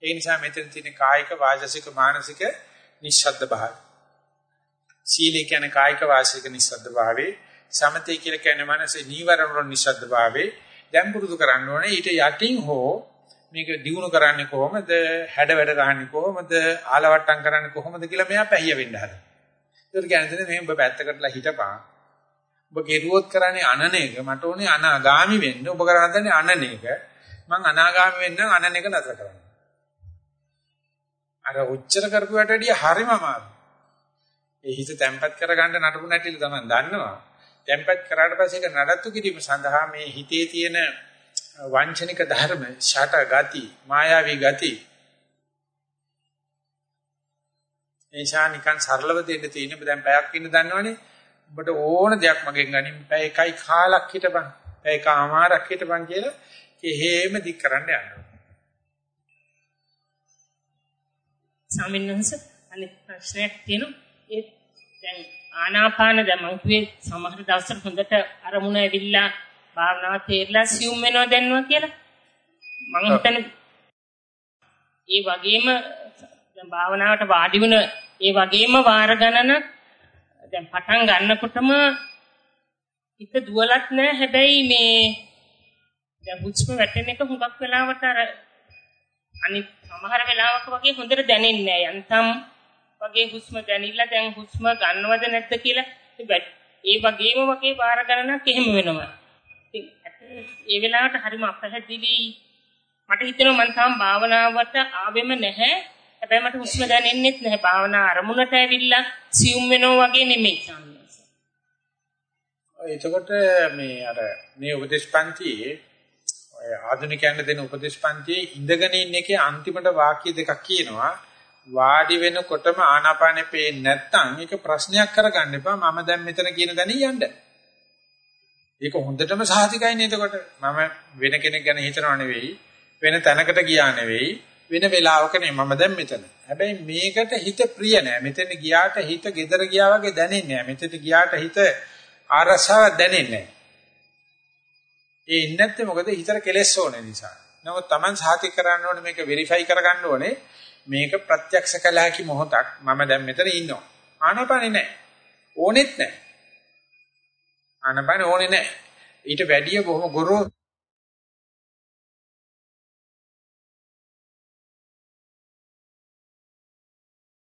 ඒ නිසා මෙතන තියෙන කායික වාචසික මානසික නිශ්ශබ්ද භාවය. සීලය කියන්නේ කායික වාචික නිශ්ශබ්ද භාවයේ සමතේ කියලා කියන්නේ මනසේ නීවරණ වල නිස්සද්ද භාවයේ දැන් පුරුදු කරන්න ඕනේ ඊට යටින් හෝ මේක දිනු කරන්නේ කොහොමද හැඩ වැඩ ගහන්නේ කොහොමද ආලවට්ටම් කරන්නේ කොහොමද කියලා මෙයා පැහැය වෙන්න හදනවා. ඒකට කියන්නේ මේ ඔබ පැත්තකටලා හිටපන්. ඔබ කෙරුවොත් කරන්නේ අනන එක මට ඕනේ අනාගාමි වෙන්න. ඔබ කරන්නේ අනන එක. මං අනාගාමි වෙන්න අනන එක නතර කරන්න. අර උච්චර කරපුවට වැඩිය හරිම අමාරුයි. ඒ හිත තැම්පත් කරගන්න නටපු නැටිල තමයි දන්නවා. තැම්පත් කරාට පස්සේ ඒක නඩත්තු කිරීම සඳහා මේ හිතේ තියෙන වංචනික ධර්ම, ෂට ගති, මායාවී ගති එනිසා නිකන් සරලව දෙන්න තියෙන දැන් පැයක් ඉන්න දන්නවනේ. ඔබට ඕන දෙයක් මගෙන් ගනින් පැය එකයි කාලක් හිටපන්. පැය එකමාරක් හිටපන් කියලා එහෙම දික් කරන්න යනවා. ස්වාමීන් වහන්සේ අනිත් ප්‍රශ්නයක් තියෙනවා. ඒ දැන් ආනාපාන දැන් මම කිව්වේ සමහර දවස්වල හොඳට අරමුණ ඇවිල්ලා භාවනාව තේරලා සියුම් වෙනවා දැන්නවා කියලා. මම හිතන්නේ ඒ වගේම දැන් භාවනාවට වාඩි වෙන ඒ වගේම වාර ගණන දැන් පටන් ගන්නකොටම හිත දුවලත් නැහැ. හැබැයි මේ දැන් හුස්ම වැටෙන එක හුඟක් වෙලාවට අර අනිත් සමහර වෙලාවක වගේ හොඳට දැනෙන්නේ නැහැ. යන්තම් වගේ හුස්ම දැනිලා දැන් හුස්ම ගන්නවද නැද්ද කියලා ඒ වගේම වගේ වාර ගණනක් එහෙම වෙනවා ඉතින් ඒ වෙලාවට හරිම අපහැදිලි මට හිතෙනවා මම තාම භාවනාවට ආවෙම නැහැ හැබැයි මට හුස්ම දැනෙන්නෙත් නැහැ. භාවනා අරමුණට ඇවිල්ලා සියුම් වෙනවා වගේ නෙමෙයි සම්මත. එතකොට මේ අර මේ උපදේශපන්තියේ ඔය ආධුනිකයන්ට දෙන උපදේශපන්තියේ ඉඳගෙන ඉන්න එකේ අන්තිමට වාක්‍ය දෙකක් කියනවා. වාඩි වෙනකොටම ආනාපානෙ පේන්නේ නැත්නම් ඒක ප්‍රශ්නයක් කරගන්න එපා. මම දැන් මෙතන කියන දණි යන්න. ඒක හොඳටම සාහිතිකයිනේ එතකොට. මම වෙන කෙනෙක් ගැන හිතනව නෙවෙයි. වෙන තැනකට ගියා නෙවෙයි. වෙන වෙලාවක නේ මම දැන් මෙතන. හැබැයි මේකට හිත ප්‍රිය නෑ. මෙතන ගියාට හිත gedara ගියා වගේ දැනෙන්නේ නෑ. මෙතන ගියාට හිත ආරසාවක් දැනෙන්නේ නෑ. ඒ ඉන්නේ නැත්තේ මොකද හිතට කෙලෙස් ඕනේ නිසා. නමුත් Taman සාති කරන්න ඕනේ මේක වෙරිෆයි කරගන්න ඕනේ. මේක ප්‍රත්‍යක්ෂ කළ හැකි මොහොතක්. මම දැන් මෙතන ඉන්නවා. ආනපනේ නෑ. ඕනෙත් නෑ. ආනපනේ ඕනේ නෑ. ඊට වැඩිය බොහොම ගොරෝසු